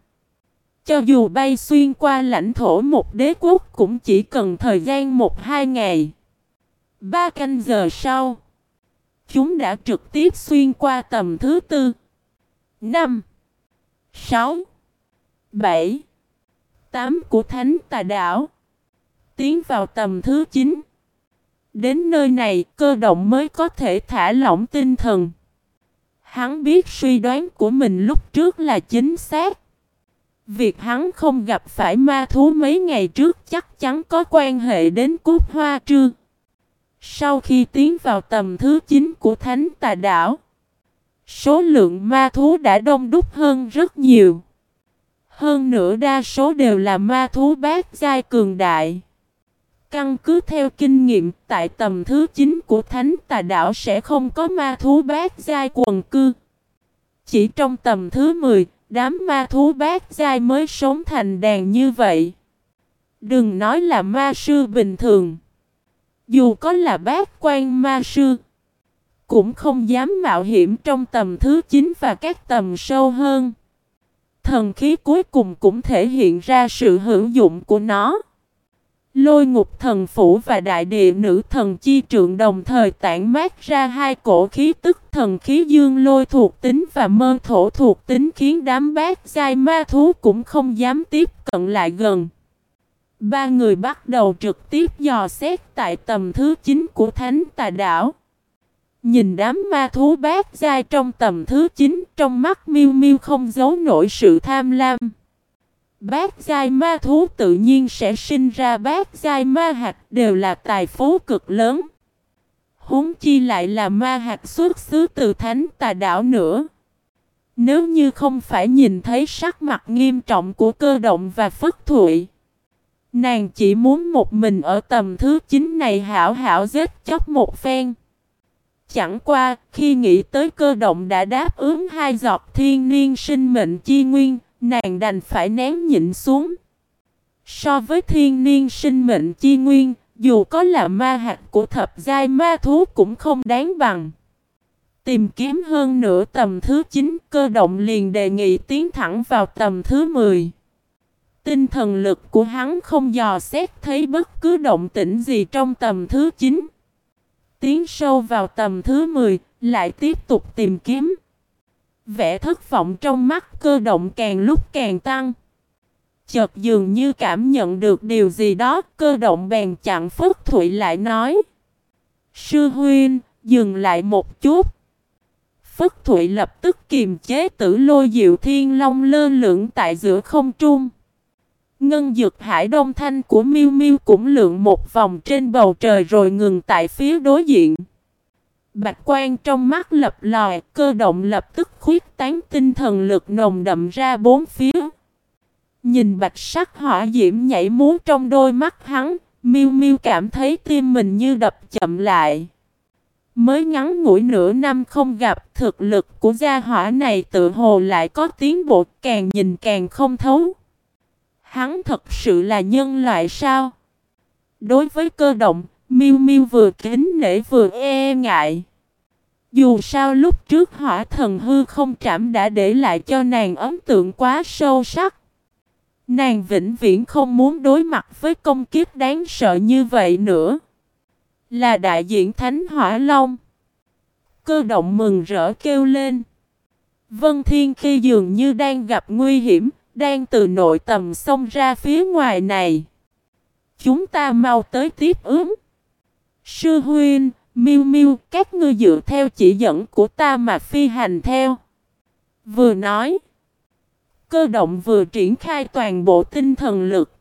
Cho dù bay xuyên qua lãnh thổ một đế quốc cũng chỉ cần thời gian một hai ngày. Ba canh giờ sau. Chúng đã trực tiếp xuyên qua tầm thứ tư, năm, sáu, bảy, tám của thánh tà đảo. Tiến vào tầm thứ chín. Đến nơi này cơ động mới có thể thả lỏng tinh thần. Hắn biết suy đoán của mình lúc trước là chính xác. Việc hắn không gặp phải ma thú mấy ngày trước chắc chắn có quan hệ đến cúc hoa trương. Sau khi tiến vào tầm thứ 9 của Thánh Tà Đảo, số lượng ma thú đã đông đúc hơn rất nhiều. Hơn nữa đa số đều là ma thú bát giai cường đại. Căn cứ theo kinh nghiệm, tại tầm thứ 9 của Thánh Tà Đảo sẽ không có ma thú bát giai quần cư. Chỉ trong tầm thứ 10, đám ma thú bát giai mới sống thành đàn như vậy. Đừng nói là ma sư bình thường. Dù có là bác quan ma sư, cũng không dám mạo hiểm trong tầm thứ 9 và các tầm sâu hơn. Thần khí cuối cùng cũng thể hiện ra sự hữu dụng của nó. Lôi ngục thần phủ và đại địa nữ thần chi trượng đồng thời tản mát ra hai cổ khí tức thần khí dương lôi thuộc tính và mơ thổ thuộc tính khiến đám bát giai ma thú cũng không dám tiếp cận lại gần. Ba người bắt đầu trực tiếp dò xét tại tầm thứ 9 của thánh tà đảo. Nhìn đám ma thú bát giai trong tầm thứ 9 trong mắt miêu miêu không giấu nổi sự tham lam. Bát giai ma thú tự nhiên sẽ sinh ra bát giai ma hạt đều là tài phú cực lớn. Húng chi lại là ma hạt xuất xứ từ thánh tà đảo nữa. Nếu như không phải nhìn thấy sắc mặt nghiêm trọng của cơ động và phất thụy. Nàng chỉ muốn một mình ở tầm thứ 9 này hảo hảo giết chóc một phen. Chẳng qua, khi nghĩ tới cơ động đã đáp ứng hai giọt thiên niên sinh mệnh chi nguyên, nàng đành phải nén nhịn xuống. So với thiên niên sinh mệnh chi nguyên, dù có là ma hạt của thập giai ma thú cũng không đáng bằng. Tìm kiếm hơn nửa tầm thứ 9, cơ động liền đề nghị tiến thẳng vào tầm thứ 10. Tinh thần lực của hắn không dò xét thấy bất cứ động tĩnh gì trong tầm thứ 9. Tiến sâu vào tầm thứ 10, lại tiếp tục tìm kiếm. Vẻ thất vọng trong mắt cơ động càng lúc càng tăng. Chợt dường như cảm nhận được điều gì đó, cơ động bèn chặn Phất Thụy lại nói. Sư huynh, dừng lại một chút. Phất Thụy lập tức kiềm chế tử lôi diệu thiên long lơ lửng tại giữa không trung. Ngân dược hải đông thanh của miu miu cũng lượn một vòng trên bầu trời rồi ngừng tại phía đối diện. Bạch quan trong mắt lập lòi, cơ động lập tức khuyết tán tinh thần lực nồng đậm ra bốn phía. Nhìn bạch sắc hỏa diễm nhảy múa trong đôi mắt hắn, miu miu cảm thấy tim mình như đập chậm lại. Mới ngắn ngủi nửa năm không gặp, thực lực của gia hỏa này tự hồ lại có tiến bộ, càng nhìn càng không thấu. Hắn thật sự là nhân loại sao? Đối với cơ động, Miu Miu vừa kính nể vừa e ngại. Dù sao lúc trước hỏa thần hư không trảm đã để lại cho nàng ấn tượng quá sâu sắc. Nàng vĩnh viễn không muốn đối mặt với công kiếp đáng sợ như vậy nữa. Là đại diện Thánh Hỏa Long. Cơ động mừng rỡ kêu lên. Vân Thiên khi dường như đang gặp nguy hiểm, đang từ nội tầm xông ra phía ngoài này. Chúng ta mau tới tiếp ứng. Sư huynh, miu miu, các ngươi dựa theo chỉ dẫn của ta mà phi hành theo. Vừa nói, cơ động vừa triển khai toàn bộ tinh thần lực.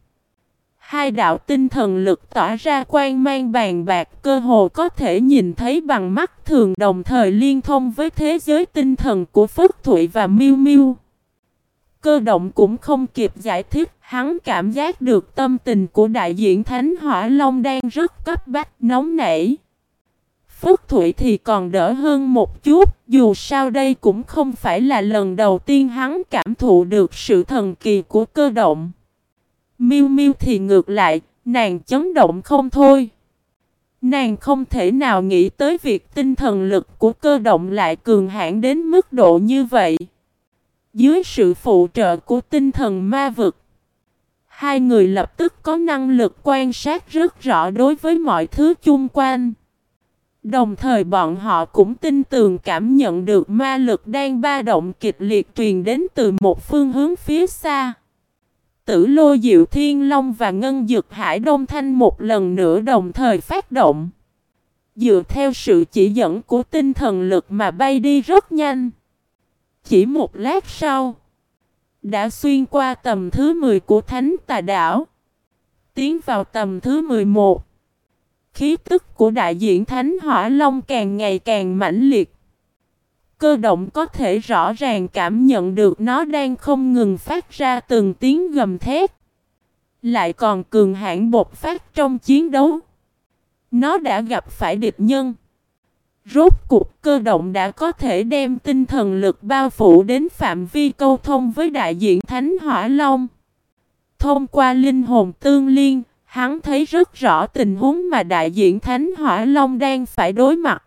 Hai đạo tinh thần lực tỏa ra quang mang bàn bạc cơ hồ có thể nhìn thấy bằng mắt thường đồng thời liên thông với thế giới tinh thần của Phất Thụy và Miu Miu. Cơ động cũng không kịp giải thích, hắn cảm giác được tâm tình của đại diện Thánh Hỏa Long đang rất cấp bách, nóng nảy. Phước Thụy thì còn đỡ hơn một chút, dù sao đây cũng không phải là lần đầu tiên hắn cảm thụ được sự thần kỳ của cơ động. Miu Miu thì ngược lại, nàng chấn động không thôi. Nàng không thể nào nghĩ tới việc tinh thần lực của cơ động lại cường hãn đến mức độ như vậy. Dưới sự phụ trợ của tinh thần ma vực, hai người lập tức có năng lực quan sát rất rõ đối với mọi thứ chung quanh. Đồng thời bọn họ cũng tin tường cảm nhận được ma lực đang ba động kịch liệt truyền đến từ một phương hướng phía xa. Tử lô diệu thiên long và ngân dực hải đông thanh một lần nữa đồng thời phát động. Dựa theo sự chỉ dẫn của tinh thần lực mà bay đi rất nhanh. Chỉ một lát sau, đã xuyên qua tầm thứ 10 của thánh tà đảo, tiến vào tầm thứ 11. Khí tức của đại diện Thánh Hỏa Long càng ngày càng mãnh liệt. Cơ động có thể rõ ràng cảm nhận được nó đang không ngừng phát ra từng tiếng gầm thét. Lại còn cường hãn bột phát trong chiến đấu. Nó đã gặp phải địch nhân. Rốt cuộc cơ động đã có thể đem tinh thần lực bao phủ đến phạm vi câu thông với đại diện Thánh Hỏa Long. Thông qua linh hồn tương liên, Hắn thấy rất rõ tình huống mà đại diện Thánh Hỏa Long đang phải đối mặt.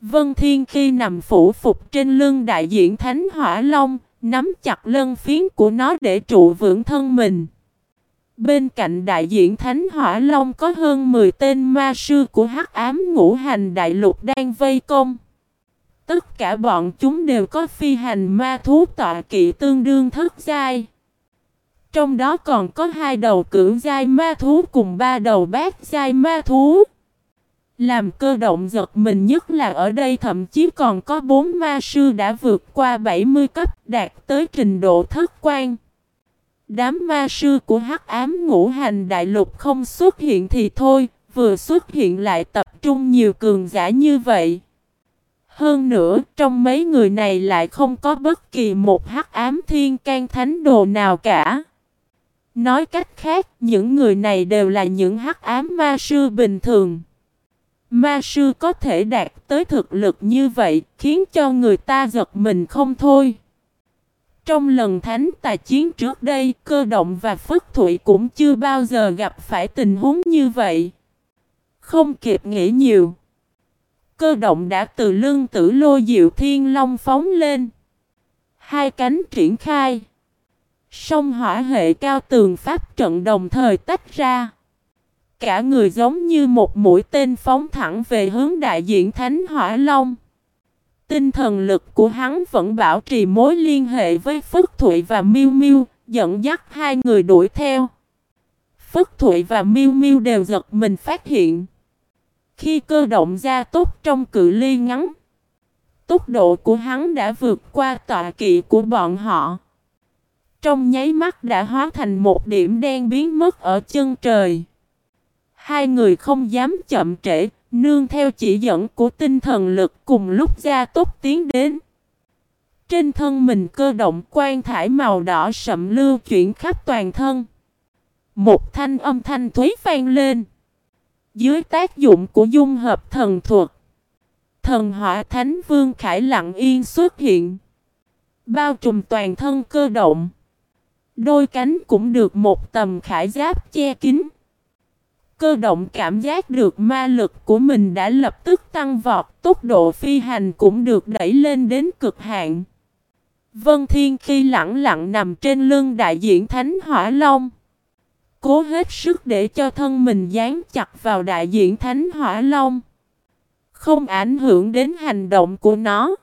Vân Thiên khi nằm phủ phục trên lưng đại diện Thánh Hỏa Long, nắm chặt lân phiến của nó để trụ vững thân mình. Bên cạnh đại diện Thánh Hỏa Long có hơn 10 tên ma sư của hắc ám ngũ hành đại lục đang vây công. Tất cả bọn chúng đều có phi hành ma thú tọa kỵ tương đương thất giai. Trong đó còn có hai đầu cưỡng giai ma thú cùng ba đầu bát giai ma thú. Làm cơ động giật mình nhất là ở đây, thậm chí còn có bốn ma sư đã vượt qua 70 cấp, đạt tới trình độ thất quan. Đám ma sư của hắc ám ngũ hành đại lục không xuất hiện thì thôi, vừa xuất hiện lại tập trung nhiều cường giả như vậy. Hơn nữa, trong mấy người này lại không có bất kỳ một hắc ám thiên can thánh đồ nào cả. Nói cách khác, những người này đều là những hắc ám ma sư bình thường. Ma sư có thể đạt tới thực lực như vậy, khiến cho người ta giật mình không thôi. Trong lần thánh tài chiến trước đây, cơ động và phất thụy cũng chưa bao giờ gặp phải tình huống như vậy. Không kịp nghĩ nhiều. Cơ động đã từ lưng tử lô diệu thiên long phóng lên. Hai cánh triển khai. Sông hỏa hệ cao tường pháp trận đồng thời tách ra. Cả người giống như một mũi tên phóng thẳng về hướng đại diện Thánh Hỏa Long. Tinh thần lực của hắn vẫn bảo trì mối liên hệ với Phất Thụy và Miêu Miêu, dẫn dắt hai người đuổi theo. Phất Thụy và Miêu Miêu đều giật mình phát hiện. Khi cơ động ra tốc trong cự ly ngắn, tốc độ của hắn đã vượt qua tọa kỵ của bọn họ. Trong nháy mắt đã hóa thành một điểm đen biến mất ở chân trời. Hai người không dám chậm trễ, nương theo chỉ dẫn của tinh thần lực cùng lúc gia tốc tiến đến. Trên thân mình cơ động quan thải màu đỏ sậm lưu chuyển khắp toàn thân. Một thanh âm thanh thúy vang lên. Dưới tác dụng của dung hợp thần thuật, thần hỏa thánh vương khải lặng yên xuất hiện. Bao trùm toàn thân cơ động. Đôi cánh cũng được một tầm khải giáp che kín. Cơ động cảm giác được ma lực của mình đã lập tức tăng vọt, tốc độ phi hành cũng được đẩy lên đến cực hạn. Vân Thiên khi lặng lặng nằm trên lưng đại diện Thánh Hỏa Long. Cố hết sức để cho thân mình dán chặt vào đại diện Thánh Hỏa Long. Không ảnh hưởng đến hành động của nó.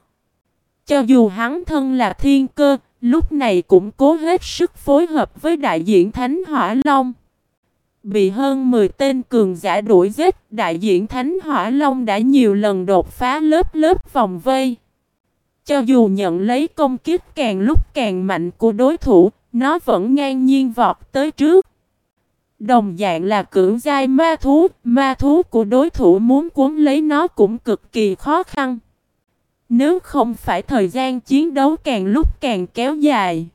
Cho dù hắn thân là thiên cơ, lúc này cũng cố hết sức phối hợp với đại diện Thánh Hỏa Long. Bị hơn 10 tên cường giả đuổi giết, đại diện Thánh Hỏa Long đã nhiều lần đột phá lớp lớp vòng vây. Cho dù nhận lấy công kích càng lúc càng mạnh của đối thủ, nó vẫn ngang nhiên vọt tới trước. Đồng dạng là cưỡng giai ma thú, ma thú của đối thủ muốn cuốn lấy nó cũng cực kỳ khó khăn. Nếu không phải thời gian chiến đấu càng lúc càng kéo dài.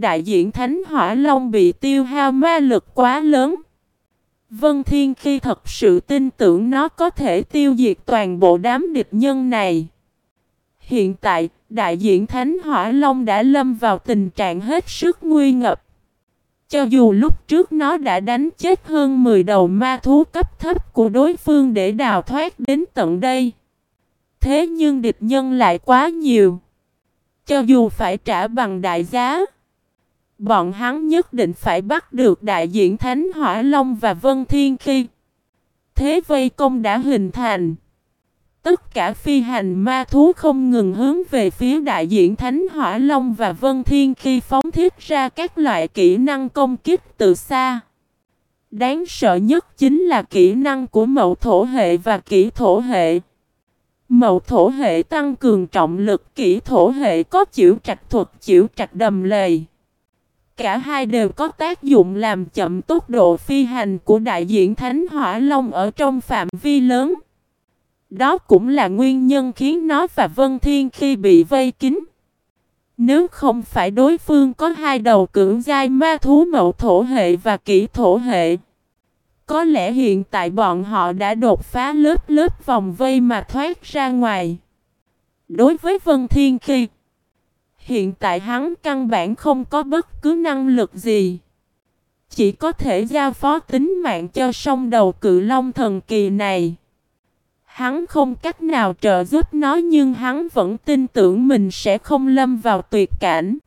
Đại diện Thánh Hỏa Long bị tiêu hao ma lực quá lớn. Vân Thiên khi thật sự tin tưởng nó có thể tiêu diệt toàn bộ đám địch nhân này. Hiện tại, đại diện Thánh Hỏa Long đã lâm vào tình trạng hết sức nguy ngập. Cho dù lúc trước nó đã đánh chết hơn 10 đầu ma thú cấp thấp của đối phương để đào thoát đến tận đây. Thế nhưng địch nhân lại quá nhiều. Cho dù phải trả bằng đại giá. Bọn hắn nhất định phải bắt được đại diện Thánh Hỏa Long và Vân Thiên khi. Thế vây công đã hình thành. Tất cả phi hành ma thú không ngừng hướng về phía đại diện Thánh Hỏa Long và Vân Thiên khi phóng thiết ra các loại kỹ năng công kích từ xa. Đáng sợ nhất chính là kỹ năng của mậu thổ hệ và kỹ thổ hệ. Mậu thổ hệ tăng cường trọng lực, kỹ thổ hệ có chịu trạch thuật, chịu trạch đầm lầy. Cả hai đều có tác dụng làm chậm tốc độ phi hành của đại diện Thánh Hỏa Long ở trong phạm vi lớn. Đó cũng là nguyên nhân khiến nó và Vân Thiên khi bị vây kín. Nếu không phải đối phương có hai đầu cưỡng giai ma thú mậu thổ hệ và kỹ thổ hệ. Có lẽ hiện tại bọn họ đã đột phá lớp lớp vòng vây mà thoát ra ngoài. Đối với Vân Thiên khi Hiện tại hắn căn bản không có bất cứ năng lực gì. Chỉ có thể giao phó tính mạng cho song đầu cự long thần kỳ này. Hắn không cách nào trợ giúp nó nhưng hắn vẫn tin tưởng mình sẽ không lâm vào tuyệt cảnh.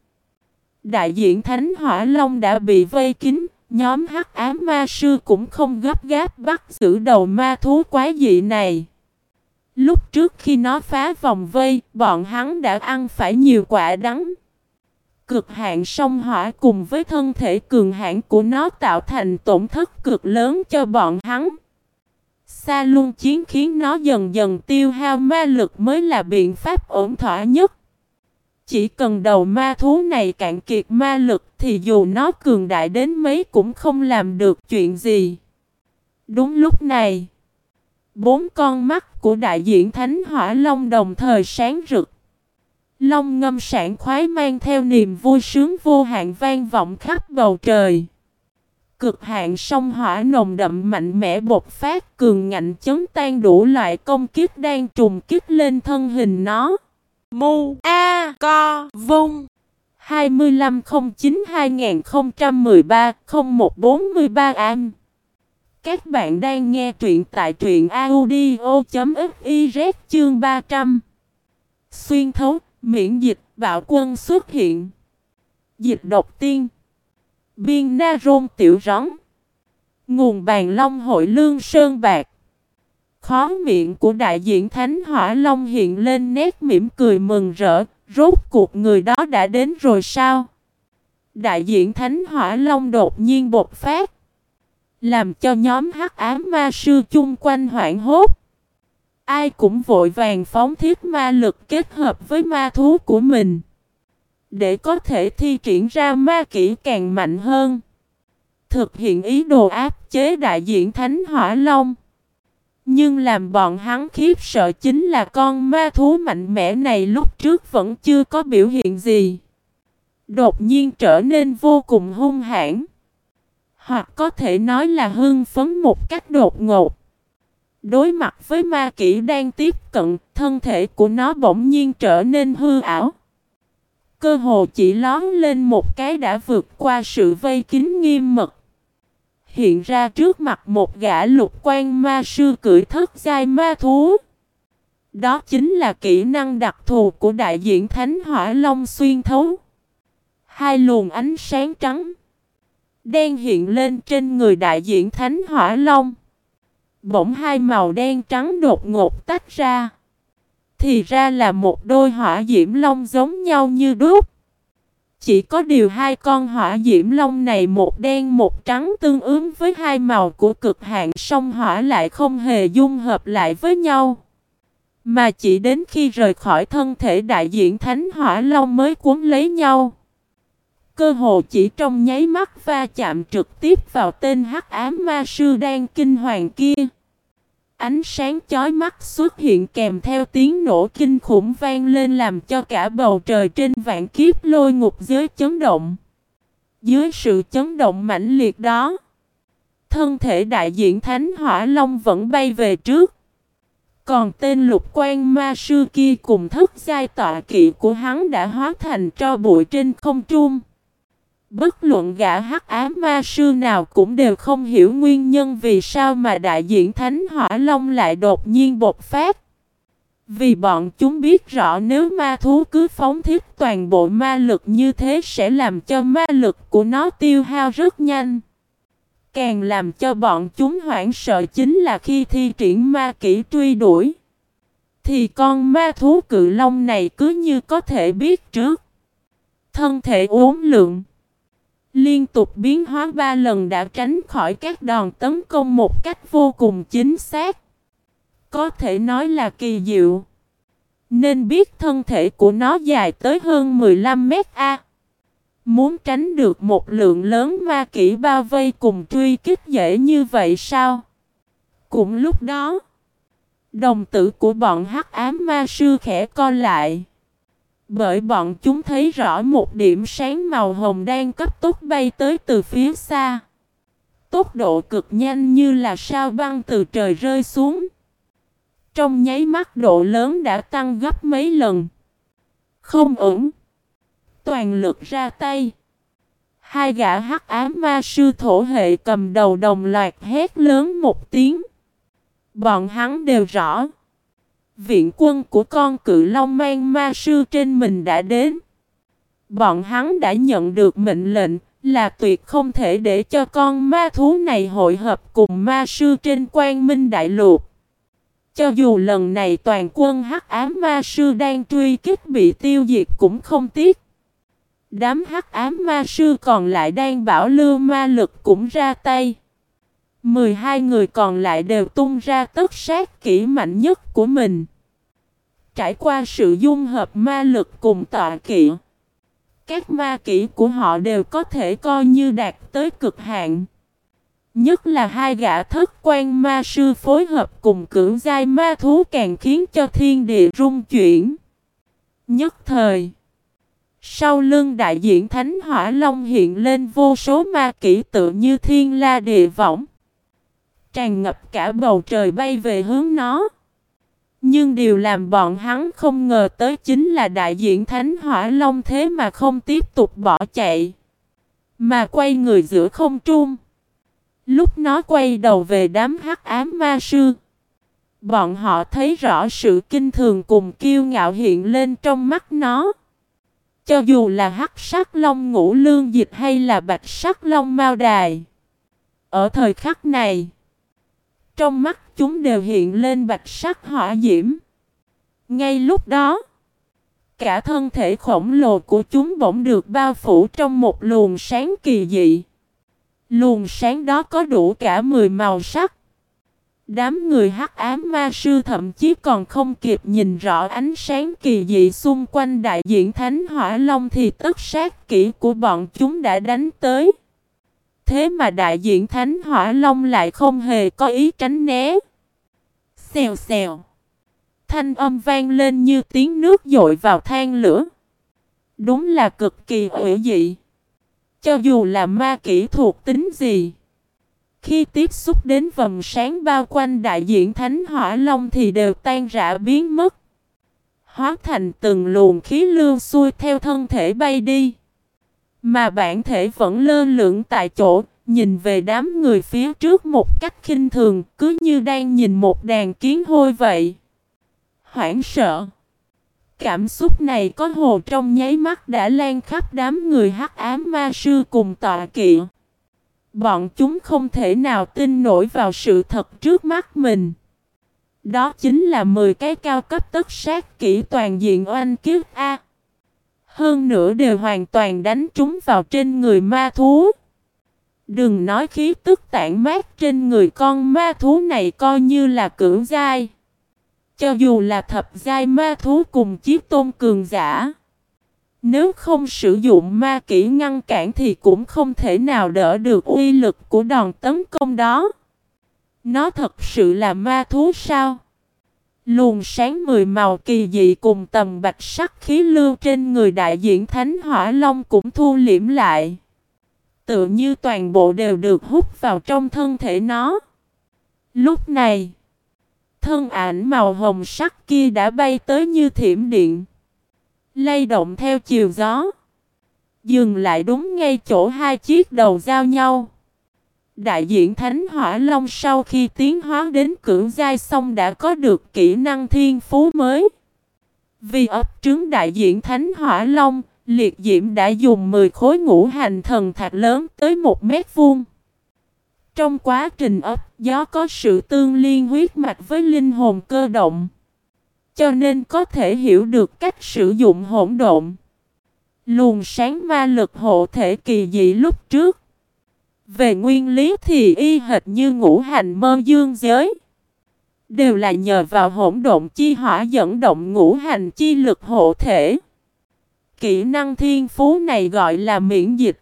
Đại diện Thánh Hỏa Long đã bị vây kín, nhóm hắc ám ma sư cũng không gấp gáp bắt giữ đầu ma thú quái dị này. Lúc trước khi nó phá vòng vây, bọn hắn đã ăn phải nhiều quả đắng. Cực hạn sông hỏa cùng với thân thể cường hãn của nó tạo thành tổn thất cực lớn cho bọn hắn. Xa luôn chiến khiến nó dần dần tiêu hao ma lực mới là biện pháp ổn thỏa nhất. Chỉ cần đầu ma thú này cạn kiệt ma lực thì dù nó cường đại đến mấy cũng không làm được chuyện gì. Đúng lúc này, bốn con mắt của đại diện Thánh Hỏa Long đồng thời sáng rực. Long ngâm sản khoái mang theo niềm vui sướng vô hạn vang vọng khắp bầu trời. Cực hạn sông hỏa nồng đậm mạnh mẽ bột phát, cường ngạnh chấn tan đủ loại công kiếp đang trùng kích lên thân hình nó. Mu A Co Vung 2509-2013-0143 Am các bạn đang nghe truyện tại truyện audio.fiz chương 300 Xuyên thấu, miễn dịch, bạo quân xuất hiện. Dịch độc tiên. Biên na rôn tiểu rắn. Nguồn bàn long hội lương sơn bạc. Khó miệng của đại diện Thánh Hỏa Long hiện lên nét mỉm cười mừng rỡ, rốt cuộc người đó đã đến rồi sao? Đại diện Thánh Hỏa Long đột nhiên bột phát, làm cho nhóm hắc ám ma sư chung quanh hoảng hốt. Ai cũng vội vàng phóng thiết ma lực kết hợp với ma thú của mình, để có thể thi triển ra ma kỹ càng mạnh hơn. Thực hiện ý đồ áp chế đại diện Thánh Hỏa Long. Nhưng làm bọn hắn khiếp sợ chính là con ma thú mạnh mẽ này lúc trước vẫn chưa có biểu hiện gì. Đột nhiên trở nên vô cùng hung hãn. Hoặc có thể nói là hưng phấn một cách đột ngột. Đối mặt với ma kỹ đang tiếp cận, thân thể của nó bỗng nhiên trở nên hư ảo. Cơ hồ chỉ lón lên một cái đã vượt qua sự vây kín nghiêm mật hiện ra trước mặt một gã lục quan ma sư cưỡi thất giai ma thú. Đó chính là kỹ năng đặc thù của đại diện Thánh Hỏa Long xuyên thấu. Hai luồng ánh sáng trắng đen hiện lên trên người đại diện Thánh Hỏa Long. Bỗng hai màu đen trắng đột ngột tách ra. Thì ra là một đôi hỏa diễm long giống nhau như đúc. Chỉ có điều hai con hỏa diễm long này một đen một trắng tương ứng với hai màu của cực hạn sông hỏa lại không hề dung hợp lại với nhau. Mà chỉ đến khi rời khỏi thân thể đại diện thánh hỏa long mới cuốn lấy nhau. Cơ hồ chỉ trong nháy mắt va chạm trực tiếp vào tên hắc ám ma sư đang kinh hoàng kia. Ánh sáng chói mắt xuất hiện kèm theo tiếng nổ kinh khủng vang lên làm cho cả bầu trời trên vạn kiếp lôi ngục giới chấn động. Dưới sự chấn động mãnh liệt đó, thân thể đại diện Thánh Hỏa Long vẫn bay về trước. Còn tên lục quan ma sư kia cùng thức giai tọa kỵ của hắn đã hóa thành tro bụi trên không trung. Bất luận gã hắc ám ma sư nào cũng đều không hiểu nguyên nhân vì sao mà đại diện Thánh Hỏa Long lại đột nhiên bộc phát. Vì bọn chúng biết rõ nếu ma thú cứ phóng thiết toàn bộ ma lực như thế sẽ làm cho ma lực của nó tiêu hao rất nhanh. Càng làm cho bọn chúng hoảng sợ chính là khi thi triển ma kỹ truy đuổi. Thì con ma thú cự long này cứ như có thể biết trước. Thân thể uốn lượng. Liên tục biến hóa ba lần đã tránh khỏi các đòn tấn công một cách vô cùng chính xác. Có thể nói là kỳ diệu. Nên biết thân thể của nó dài tới hơn 15 mét A. Muốn tránh được một lượng lớn ma kỹ bao vây cùng truy kích dễ như vậy sao? Cũng lúc đó, đồng tử của bọn hắc ám ma sư khẽ co lại. Bởi bọn chúng thấy rõ một điểm sáng màu hồng đang cấp tốc bay tới từ phía xa. Tốc độ cực nhanh như là sao băng từ trời rơi xuống. Trong nháy mắt độ lớn đã tăng gấp mấy lần. Không ổn. Toàn lực ra tay. Hai gã hắc ám ma sư thổ hệ cầm đầu đồng loạt hét lớn một tiếng. Bọn hắn đều rõ. Viện quân của con cự long mang ma sư trên mình đã đến. Bọn hắn đã nhận được mệnh lệnh là tuyệt không thể để cho con ma thú này hội hợp cùng ma sư trên quan minh đại lục. Cho dù lần này toàn quân hắc ám ma sư đang truy kích bị tiêu diệt cũng không tiếc. Đám hắc ám ma sư còn lại đang bảo lưu ma lực cũng ra tay. 12 người còn lại đều tung ra tất sát kỹ mạnh nhất của mình. Trải qua sự dung hợp ma lực cùng tọa kỵ, Các ma kỹ của họ đều có thể coi như đạt tới cực hạn. Nhất là hai gã thất quan ma sư phối hợp cùng cưỡng giai ma thú càng khiến cho thiên địa rung chuyển. Nhất thời. Sau lưng đại diện Thánh Hỏa Long hiện lên vô số ma kỹ tự như thiên la địa võng. Tràn ngập cả bầu trời bay về hướng nó. Nhưng điều làm bọn hắn không ngờ tới chính là đại diện Thánh Hỏa Long thế mà không tiếp tục bỏ chạy. Mà quay người giữa không trung. Lúc nó quay đầu về đám hắc ám ma sư. Bọn họ thấy rõ sự kinh thường cùng kiêu ngạo hiện lên trong mắt nó. Cho dù là hắc sắc long ngũ lương dịch hay là bạch sắc long mao đài. Ở thời khắc này, trong mắt chúng đều hiện lên bạch sắc hỏa diễm. Ngay lúc đó, cả thân thể khổng lồ của chúng bỗng được bao phủ trong một luồng sáng kỳ dị. Luồng sáng đó có đủ cả 10 màu sắc. Đám người hắc ám ma sư thậm chí còn không kịp nhìn rõ ánh sáng kỳ dị xung quanh đại diện Thánh Hỏa Long thì tất sát kỹ của bọn chúng đã đánh tới. Thế mà đại diện Thánh Hỏa Long lại không hề có ý tránh né. Xèo xèo. Thanh âm vang lên như tiếng nước dội vào than lửa. Đúng là cực kỳ hủy dị. Cho dù là ma kỹ thuộc tính gì. Khi tiếp xúc đến vầng sáng bao quanh đại diện Thánh Hỏa Long thì đều tan rã biến mất. Hóa thành từng luồng khí lưu xuôi theo thân thể bay đi. Mà bản thể vẫn lơ lửng tại chỗ, nhìn về đám người phía trước một cách khinh thường, cứ như đang nhìn một đàn kiến hôi vậy. Hoảng sợ. Cảm xúc này có hồ trong nháy mắt đã lan khắp đám người hắc ám ma sư cùng tọa kỵ. Bọn chúng không thể nào tin nổi vào sự thật trước mắt mình. Đó chính là 10 cái cao cấp tất sát kỹ toàn diện oanh kiếp A. Hơn nữa đều hoàn toàn đánh trúng vào trên người ma thú. Đừng nói khí tức tản mát trên người con ma thú này coi như là cưỡng dai. Cho dù là thập giai ma thú cùng chiếc tôn cường giả. Nếu không sử dụng ma kỹ ngăn cản thì cũng không thể nào đỡ được uy lực của đòn tấn công đó. Nó thật sự là ma thú sao? Luồng sáng mười màu kỳ dị cùng tầm bạch sắc khí lưu trên người đại diện Thánh Hỏa Long cũng thu liễm lại. Tự như toàn bộ đều được hút vào trong thân thể nó. Lúc này, thân ảnh màu hồng sắc kia đã bay tới như thiểm điện lay động theo chiều gió. Dừng lại đúng ngay chỗ hai chiếc đầu giao nhau. Đại diện Thánh Hỏa Long sau khi tiến hóa đến cưỡng giai xong đã có được kỹ năng thiên phú mới. Vì ấp trứng đại diện Thánh Hỏa Long, liệt diễm đã dùng 10 khối ngũ hành thần thạch lớn tới một mét vuông. Trong quá trình ấp, gió có sự tương liên huyết mạch với linh hồn cơ động cho nên có thể hiểu được cách sử dụng hỗn độn. Luồng sáng ma lực hộ thể kỳ dị lúc trước. Về nguyên lý thì y hệt như ngũ hành mơ dương giới. Đều là nhờ vào hỗn độn chi hỏa dẫn động ngũ hành chi lực hộ thể. Kỹ năng thiên phú này gọi là miễn dịch.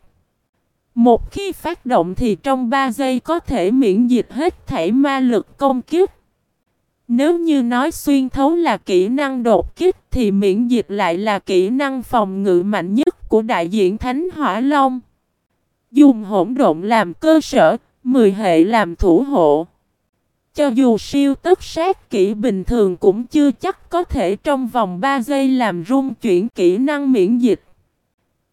Một khi phát động thì trong 3 giây có thể miễn dịch hết thể ma lực công kiếp. Nếu như nói xuyên thấu là kỹ năng đột kích thì miễn dịch lại là kỹ năng phòng ngự mạnh nhất của đại diện Thánh Hỏa Long. Dùng hỗn độn làm cơ sở, 10 hệ làm thủ hộ. Cho dù siêu tất sát kỹ bình thường cũng chưa chắc có thể trong vòng 3 giây làm rung chuyển kỹ năng miễn dịch.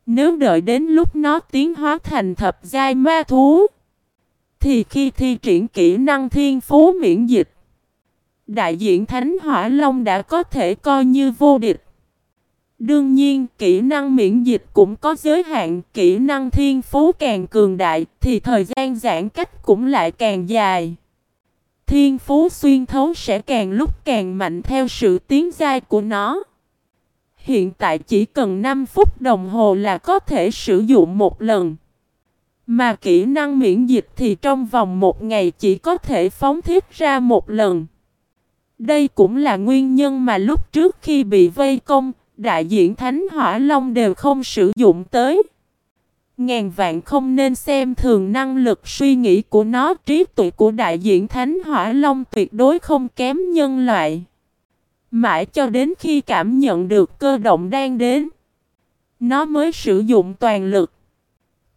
Nếu đợi đến lúc nó tiến hóa thành thập giai ma thú, thì khi thi triển kỹ năng thiên phú miễn dịch, đại diện Thánh Hỏa Long đã có thể coi như vô địch. Đương nhiên, kỹ năng miễn dịch cũng có giới hạn, kỹ năng thiên phú càng cường đại thì thời gian giãn cách cũng lại càng dài. Thiên phú xuyên thấu sẽ càng lúc càng mạnh theo sự tiến giai của nó. Hiện tại chỉ cần 5 phút đồng hồ là có thể sử dụng một lần. Mà kỹ năng miễn dịch thì trong vòng một ngày chỉ có thể phóng thiết ra một lần. Đây cũng là nguyên nhân mà lúc trước khi bị vây công, đại diện Thánh Hỏa Long đều không sử dụng tới. Ngàn vạn không nên xem thường năng lực suy nghĩ của nó trí tuệ của đại diện Thánh Hỏa Long tuyệt đối không kém nhân loại. Mãi cho đến khi cảm nhận được cơ động đang đến, nó mới sử dụng toàn lực.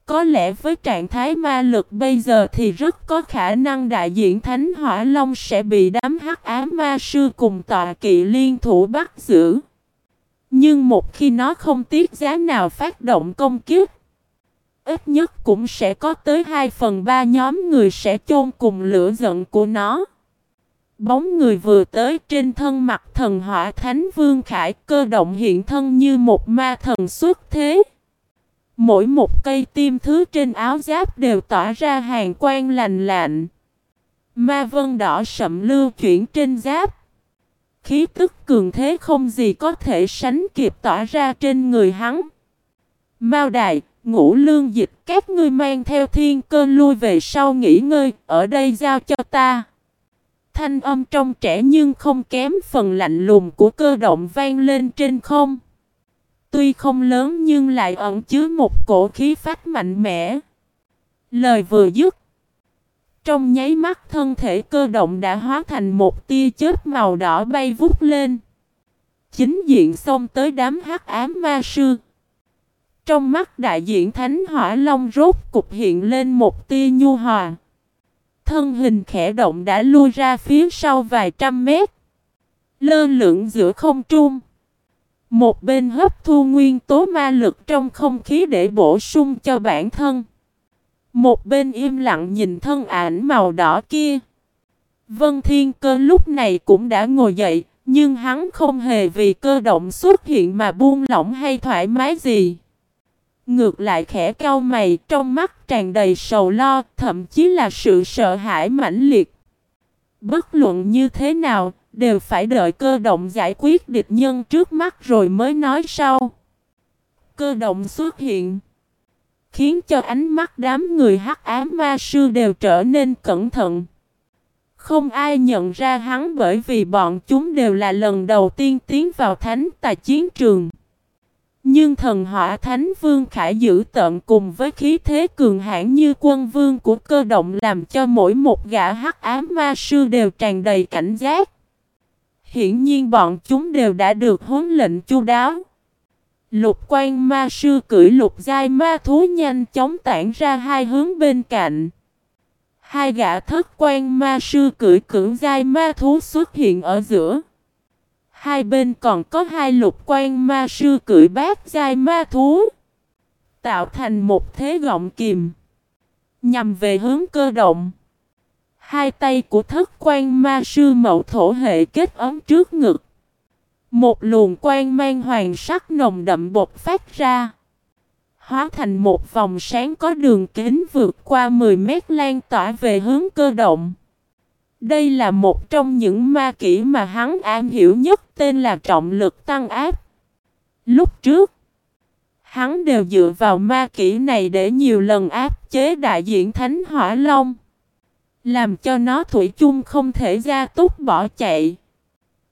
Có lẽ với trạng thái ma lực bây giờ thì rất có khả năng đại diện Thánh Hỏa Long sẽ bị đám hắc ám ma sư cùng tọa kỵ liên thủ bắt giữ. Nhưng một khi nó không tiếc giá nào phát động công kiếp, ít nhất cũng sẽ có tới 2 phần 3 nhóm người sẽ chôn cùng lửa giận của nó. Bóng người vừa tới trên thân mặt thần hỏa thánh vương khải cơ động hiện thân như một ma thần xuất thế. Mỗi một cây tim thứ trên áo giáp đều tỏa ra hàng quang lành lạnh. Ma vân đỏ sậm lưu chuyển trên giáp. Khí tức cường thế không gì có thể sánh kịp tỏa ra trên người hắn. Mao Đại, Ngũ Lương Dịch, các ngươi mang theo thiên cơ lui về sau nghỉ ngơi, ở đây giao cho ta. Thanh âm trong trẻ nhưng không kém phần lạnh lùng của cơ động vang lên trên không. Tuy không lớn nhưng lại ẩn chứa một cổ khí phách mạnh mẽ. Lời vừa dứt. Trong nháy mắt thân thể cơ động đã hóa thành một tia chớp màu đỏ bay vút lên. Chính diện xông tới đám hắc ám ma sư. Trong mắt đại diện Thánh Hỏa Long rốt cục hiện lên một tia nhu hòa. Thân hình khẽ động đã lui ra phía sau vài trăm mét. Lơ lửng giữa không trung. Một bên hấp thu nguyên tố ma lực trong không khí để bổ sung cho bản thân. Một bên im lặng nhìn thân ảnh màu đỏ kia. Vân Thiên Cơ lúc này cũng đã ngồi dậy, nhưng hắn không hề vì cơ động xuất hiện mà buông lỏng hay thoải mái gì. Ngược lại khẽ cau mày trong mắt tràn đầy sầu lo, thậm chí là sự sợ hãi mãnh liệt. Bất luận như thế nào, đều phải đợi cơ động giải quyết địch nhân trước mắt rồi mới nói sau. Cơ động xuất hiện, khiến cho ánh mắt đám người hắc ám ma sư đều trở nên cẩn thận. Không ai nhận ra hắn bởi vì bọn chúng đều là lần đầu tiên tiến vào thánh tài chiến trường. Nhưng thần hỏa thánh vương khải giữ tận cùng với khí thế cường hãn như quân vương của cơ động làm cho mỗi một gã hắc ám ma sư đều tràn đầy cảnh giác. Hiển nhiên bọn chúng đều đã được huấn lệnh chu đáo. Lục quan ma sư cưỡi lục giai ma thú nhanh chóng tản ra hai hướng bên cạnh. Hai gã thất quan ma sư cưỡi cưỡng giai ma thú xuất hiện ở giữa. Hai bên còn có hai lục quan ma sư cưỡi bát giai ma thú. Tạo thành một thế gọng kìm. Nhằm về hướng cơ động. Hai tay của thất quan ma sư mậu thổ hệ kết ấm trước ngực. Một luồng quang mang hoàng sắc nồng đậm bột phát ra. Hóa thành một vòng sáng có đường kính vượt qua 10 mét lan tỏa về hướng cơ động. Đây là một trong những ma kỹ mà hắn am hiểu nhất tên là trọng lực tăng áp. Lúc trước, hắn đều dựa vào ma kỹ này để nhiều lần áp chế đại diện Thánh Hỏa Long. Làm cho nó thủy chung không thể ra túc bỏ chạy.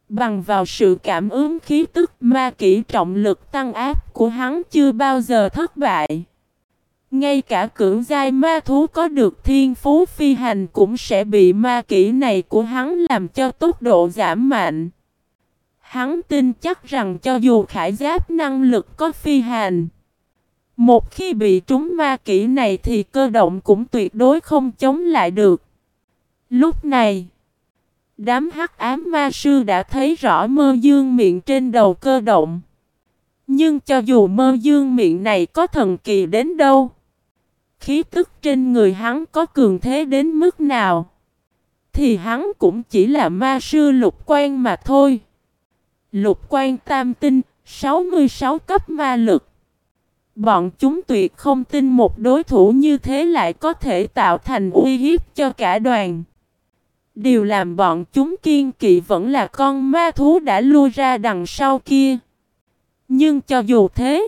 Bằng vào sự cảm ứng khí tức ma kỹ trọng lực tăng áp của hắn chưa bao giờ thất bại. Ngay cả cưỡng giai ma thú có được thiên phú phi hành cũng sẽ bị ma kỹ này của hắn làm cho tốc độ giảm mạnh. Hắn tin chắc rằng cho dù khải giáp năng lực có phi hành, một khi bị trúng ma kỹ này thì cơ động cũng tuyệt đối không chống lại được. Lúc này, đám hắc ám ma sư đã thấy rõ mơ dương miệng trên đầu cơ động. Nhưng cho dù mơ dương miệng này có thần kỳ đến đâu, khí tức trên người hắn có cường thế đến mức nào, thì hắn cũng chỉ là ma sư lục quan mà thôi. Lục quan tam tinh, 66 cấp ma lực. Bọn chúng tuyệt không tin một đối thủ như thế lại có thể tạo thành uy hiếp cho cả đoàn. Điều làm bọn chúng kiên kỵ vẫn là con ma thú đã lui ra đằng sau kia. Nhưng cho dù thế,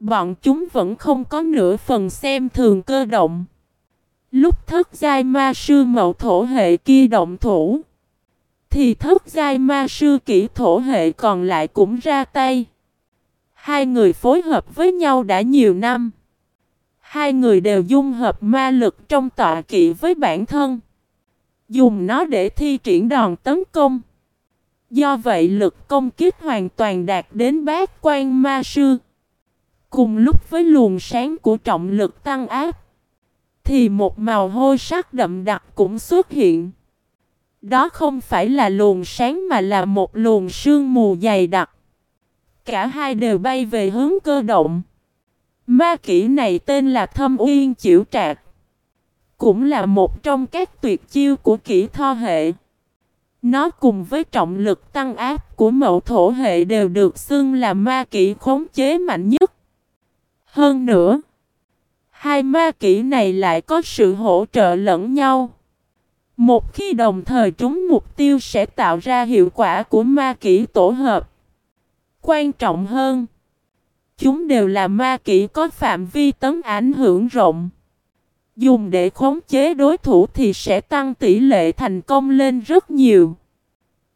bọn chúng vẫn không có nửa phần xem thường cơ động. Lúc thất giai ma sư mậu thổ hệ kia động thủ, thì thất giai ma sư kỹ thổ hệ còn lại cũng ra tay. Hai người phối hợp với nhau đã nhiều năm. Hai người đều dung hợp ma lực trong tọa kỵ với bản thân. Dùng nó để thi triển đòn tấn công. Do vậy lực công kích hoàn toàn đạt đến bát quan ma sư. Cùng lúc với luồng sáng của trọng lực tăng áp. Thì một màu hôi sắc đậm đặc cũng xuất hiện. Đó không phải là luồng sáng mà là một luồng sương mù dày đặc. Cả hai đều bay về hướng cơ động. Ma kỹ này tên là Thâm Uyên Chiểu Trạc. Cũng là một trong các tuyệt chiêu của kỹ tho hệ. Nó cùng với trọng lực tăng áp của mậu thổ hệ đều được xưng là ma kỹ khống chế mạnh nhất. Hơn nữa, hai ma kỹ này lại có sự hỗ trợ lẫn nhau. Một khi đồng thời trúng mục tiêu sẽ tạo ra hiệu quả của ma kỹ tổ hợp. Quan trọng hơn, chúng đều là ma kỹ có phạm vi tấn ảnh hưởng rộng. Dùng để khống chế đối thủ thì sẽ tăng tỷ lệ thành công lên rất nhiều.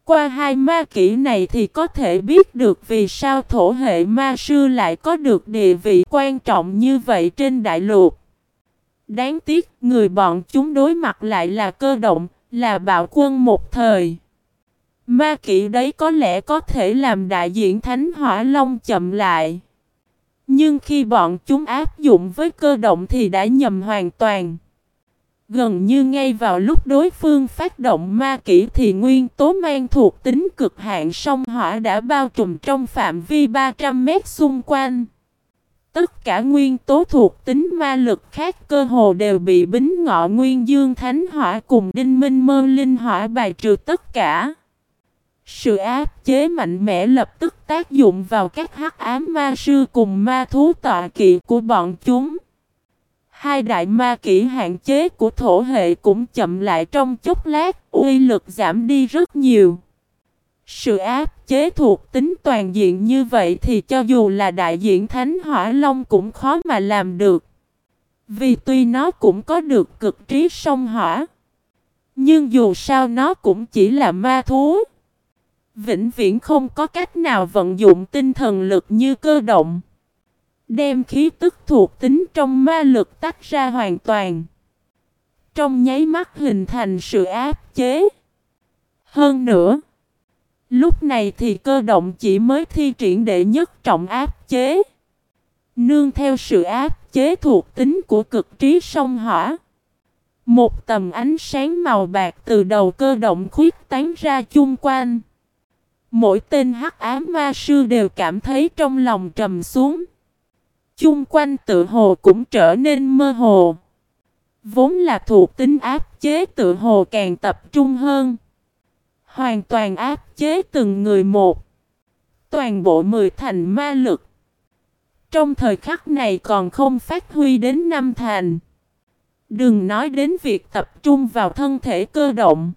Qua hai ma kỹ này thì có thể biết được vì sao thổ hệ ma sư lại có được địa vị quan trọng như vậy trên đại lục. Đáng tiếc, người bọn chúng đối mặt lại là cơ động, là bạo quân một thời. Ma kỹ đấy có lẽ có thể làm đại diện Thánh Hỏa Long chậm lại. Nhưng khi bọn chúng áp dụng với cơ động thì đã nhầm hoàn toàn. Gần như ngay vào lúc đối phương phát động ma kỹ thì nguyên tố mang thuộc tính cực hạn sông hỏa đã bao trùm trong phạm vi 300 mét xung quanh. Tất cả nguyên tố thuộc tính ma lực khác cơ hồ đều bị bính ngọ nguyên dương thánh hỏa cùng đinh minh mơ linh hỏa bài trừ tất cả. Sự áp chế mạnh mẽ lập tức tác dụng vào các hắc ám ma sư cùng ma thú tọa kỵ của bọn chúng. Hai đại ma kỹ hạn chế của thổ hệ cũng chậm lại trong chốc lát, uy lực giảm đi rất nhiều. Sự áp chế thuộc tính toàn diện như vậy thì cho dù là đại diện Thánh Hỏa Long cũng khó mà làm được. Vì tuy nó cũng có được cực trí sông hỏa. Nhưng dù sao nó cũng chỉ là ma thú. Vĩnh viễn không có cách nào vận dụng tinh thần lực như cơ động. Đem khí tức thuộc tính trong ma lực tách ra hoàn toàn. Trong nháy mắt hình thành sự áp chế. Hơn nữa. Lúc này thì cơ động chỉ mới thi triển đệ nhất trọng áp chế. Nương theo sự áp chế thuộc tính của cực trí sông hỏa. Một tầm ánh sáng màu bạc từ đầu cơ động khuyết tán ra chung quanh. Mỗi tên hắc ám ma sư đều cảm thấy trong lòng trầm xuống. Chung quanh tự hồ cũng trở nên mơ hồ. Vốn là thuộc tính áp chế tự hồ càng tập trung hơn. Hoàn toàn áp chế từng người một. Toàn bộ mười thành ma lực. Trong thời khắc này còn không phát huy đến năm thành. Đừng nói đến việc tập trung vào thân thể cơ động.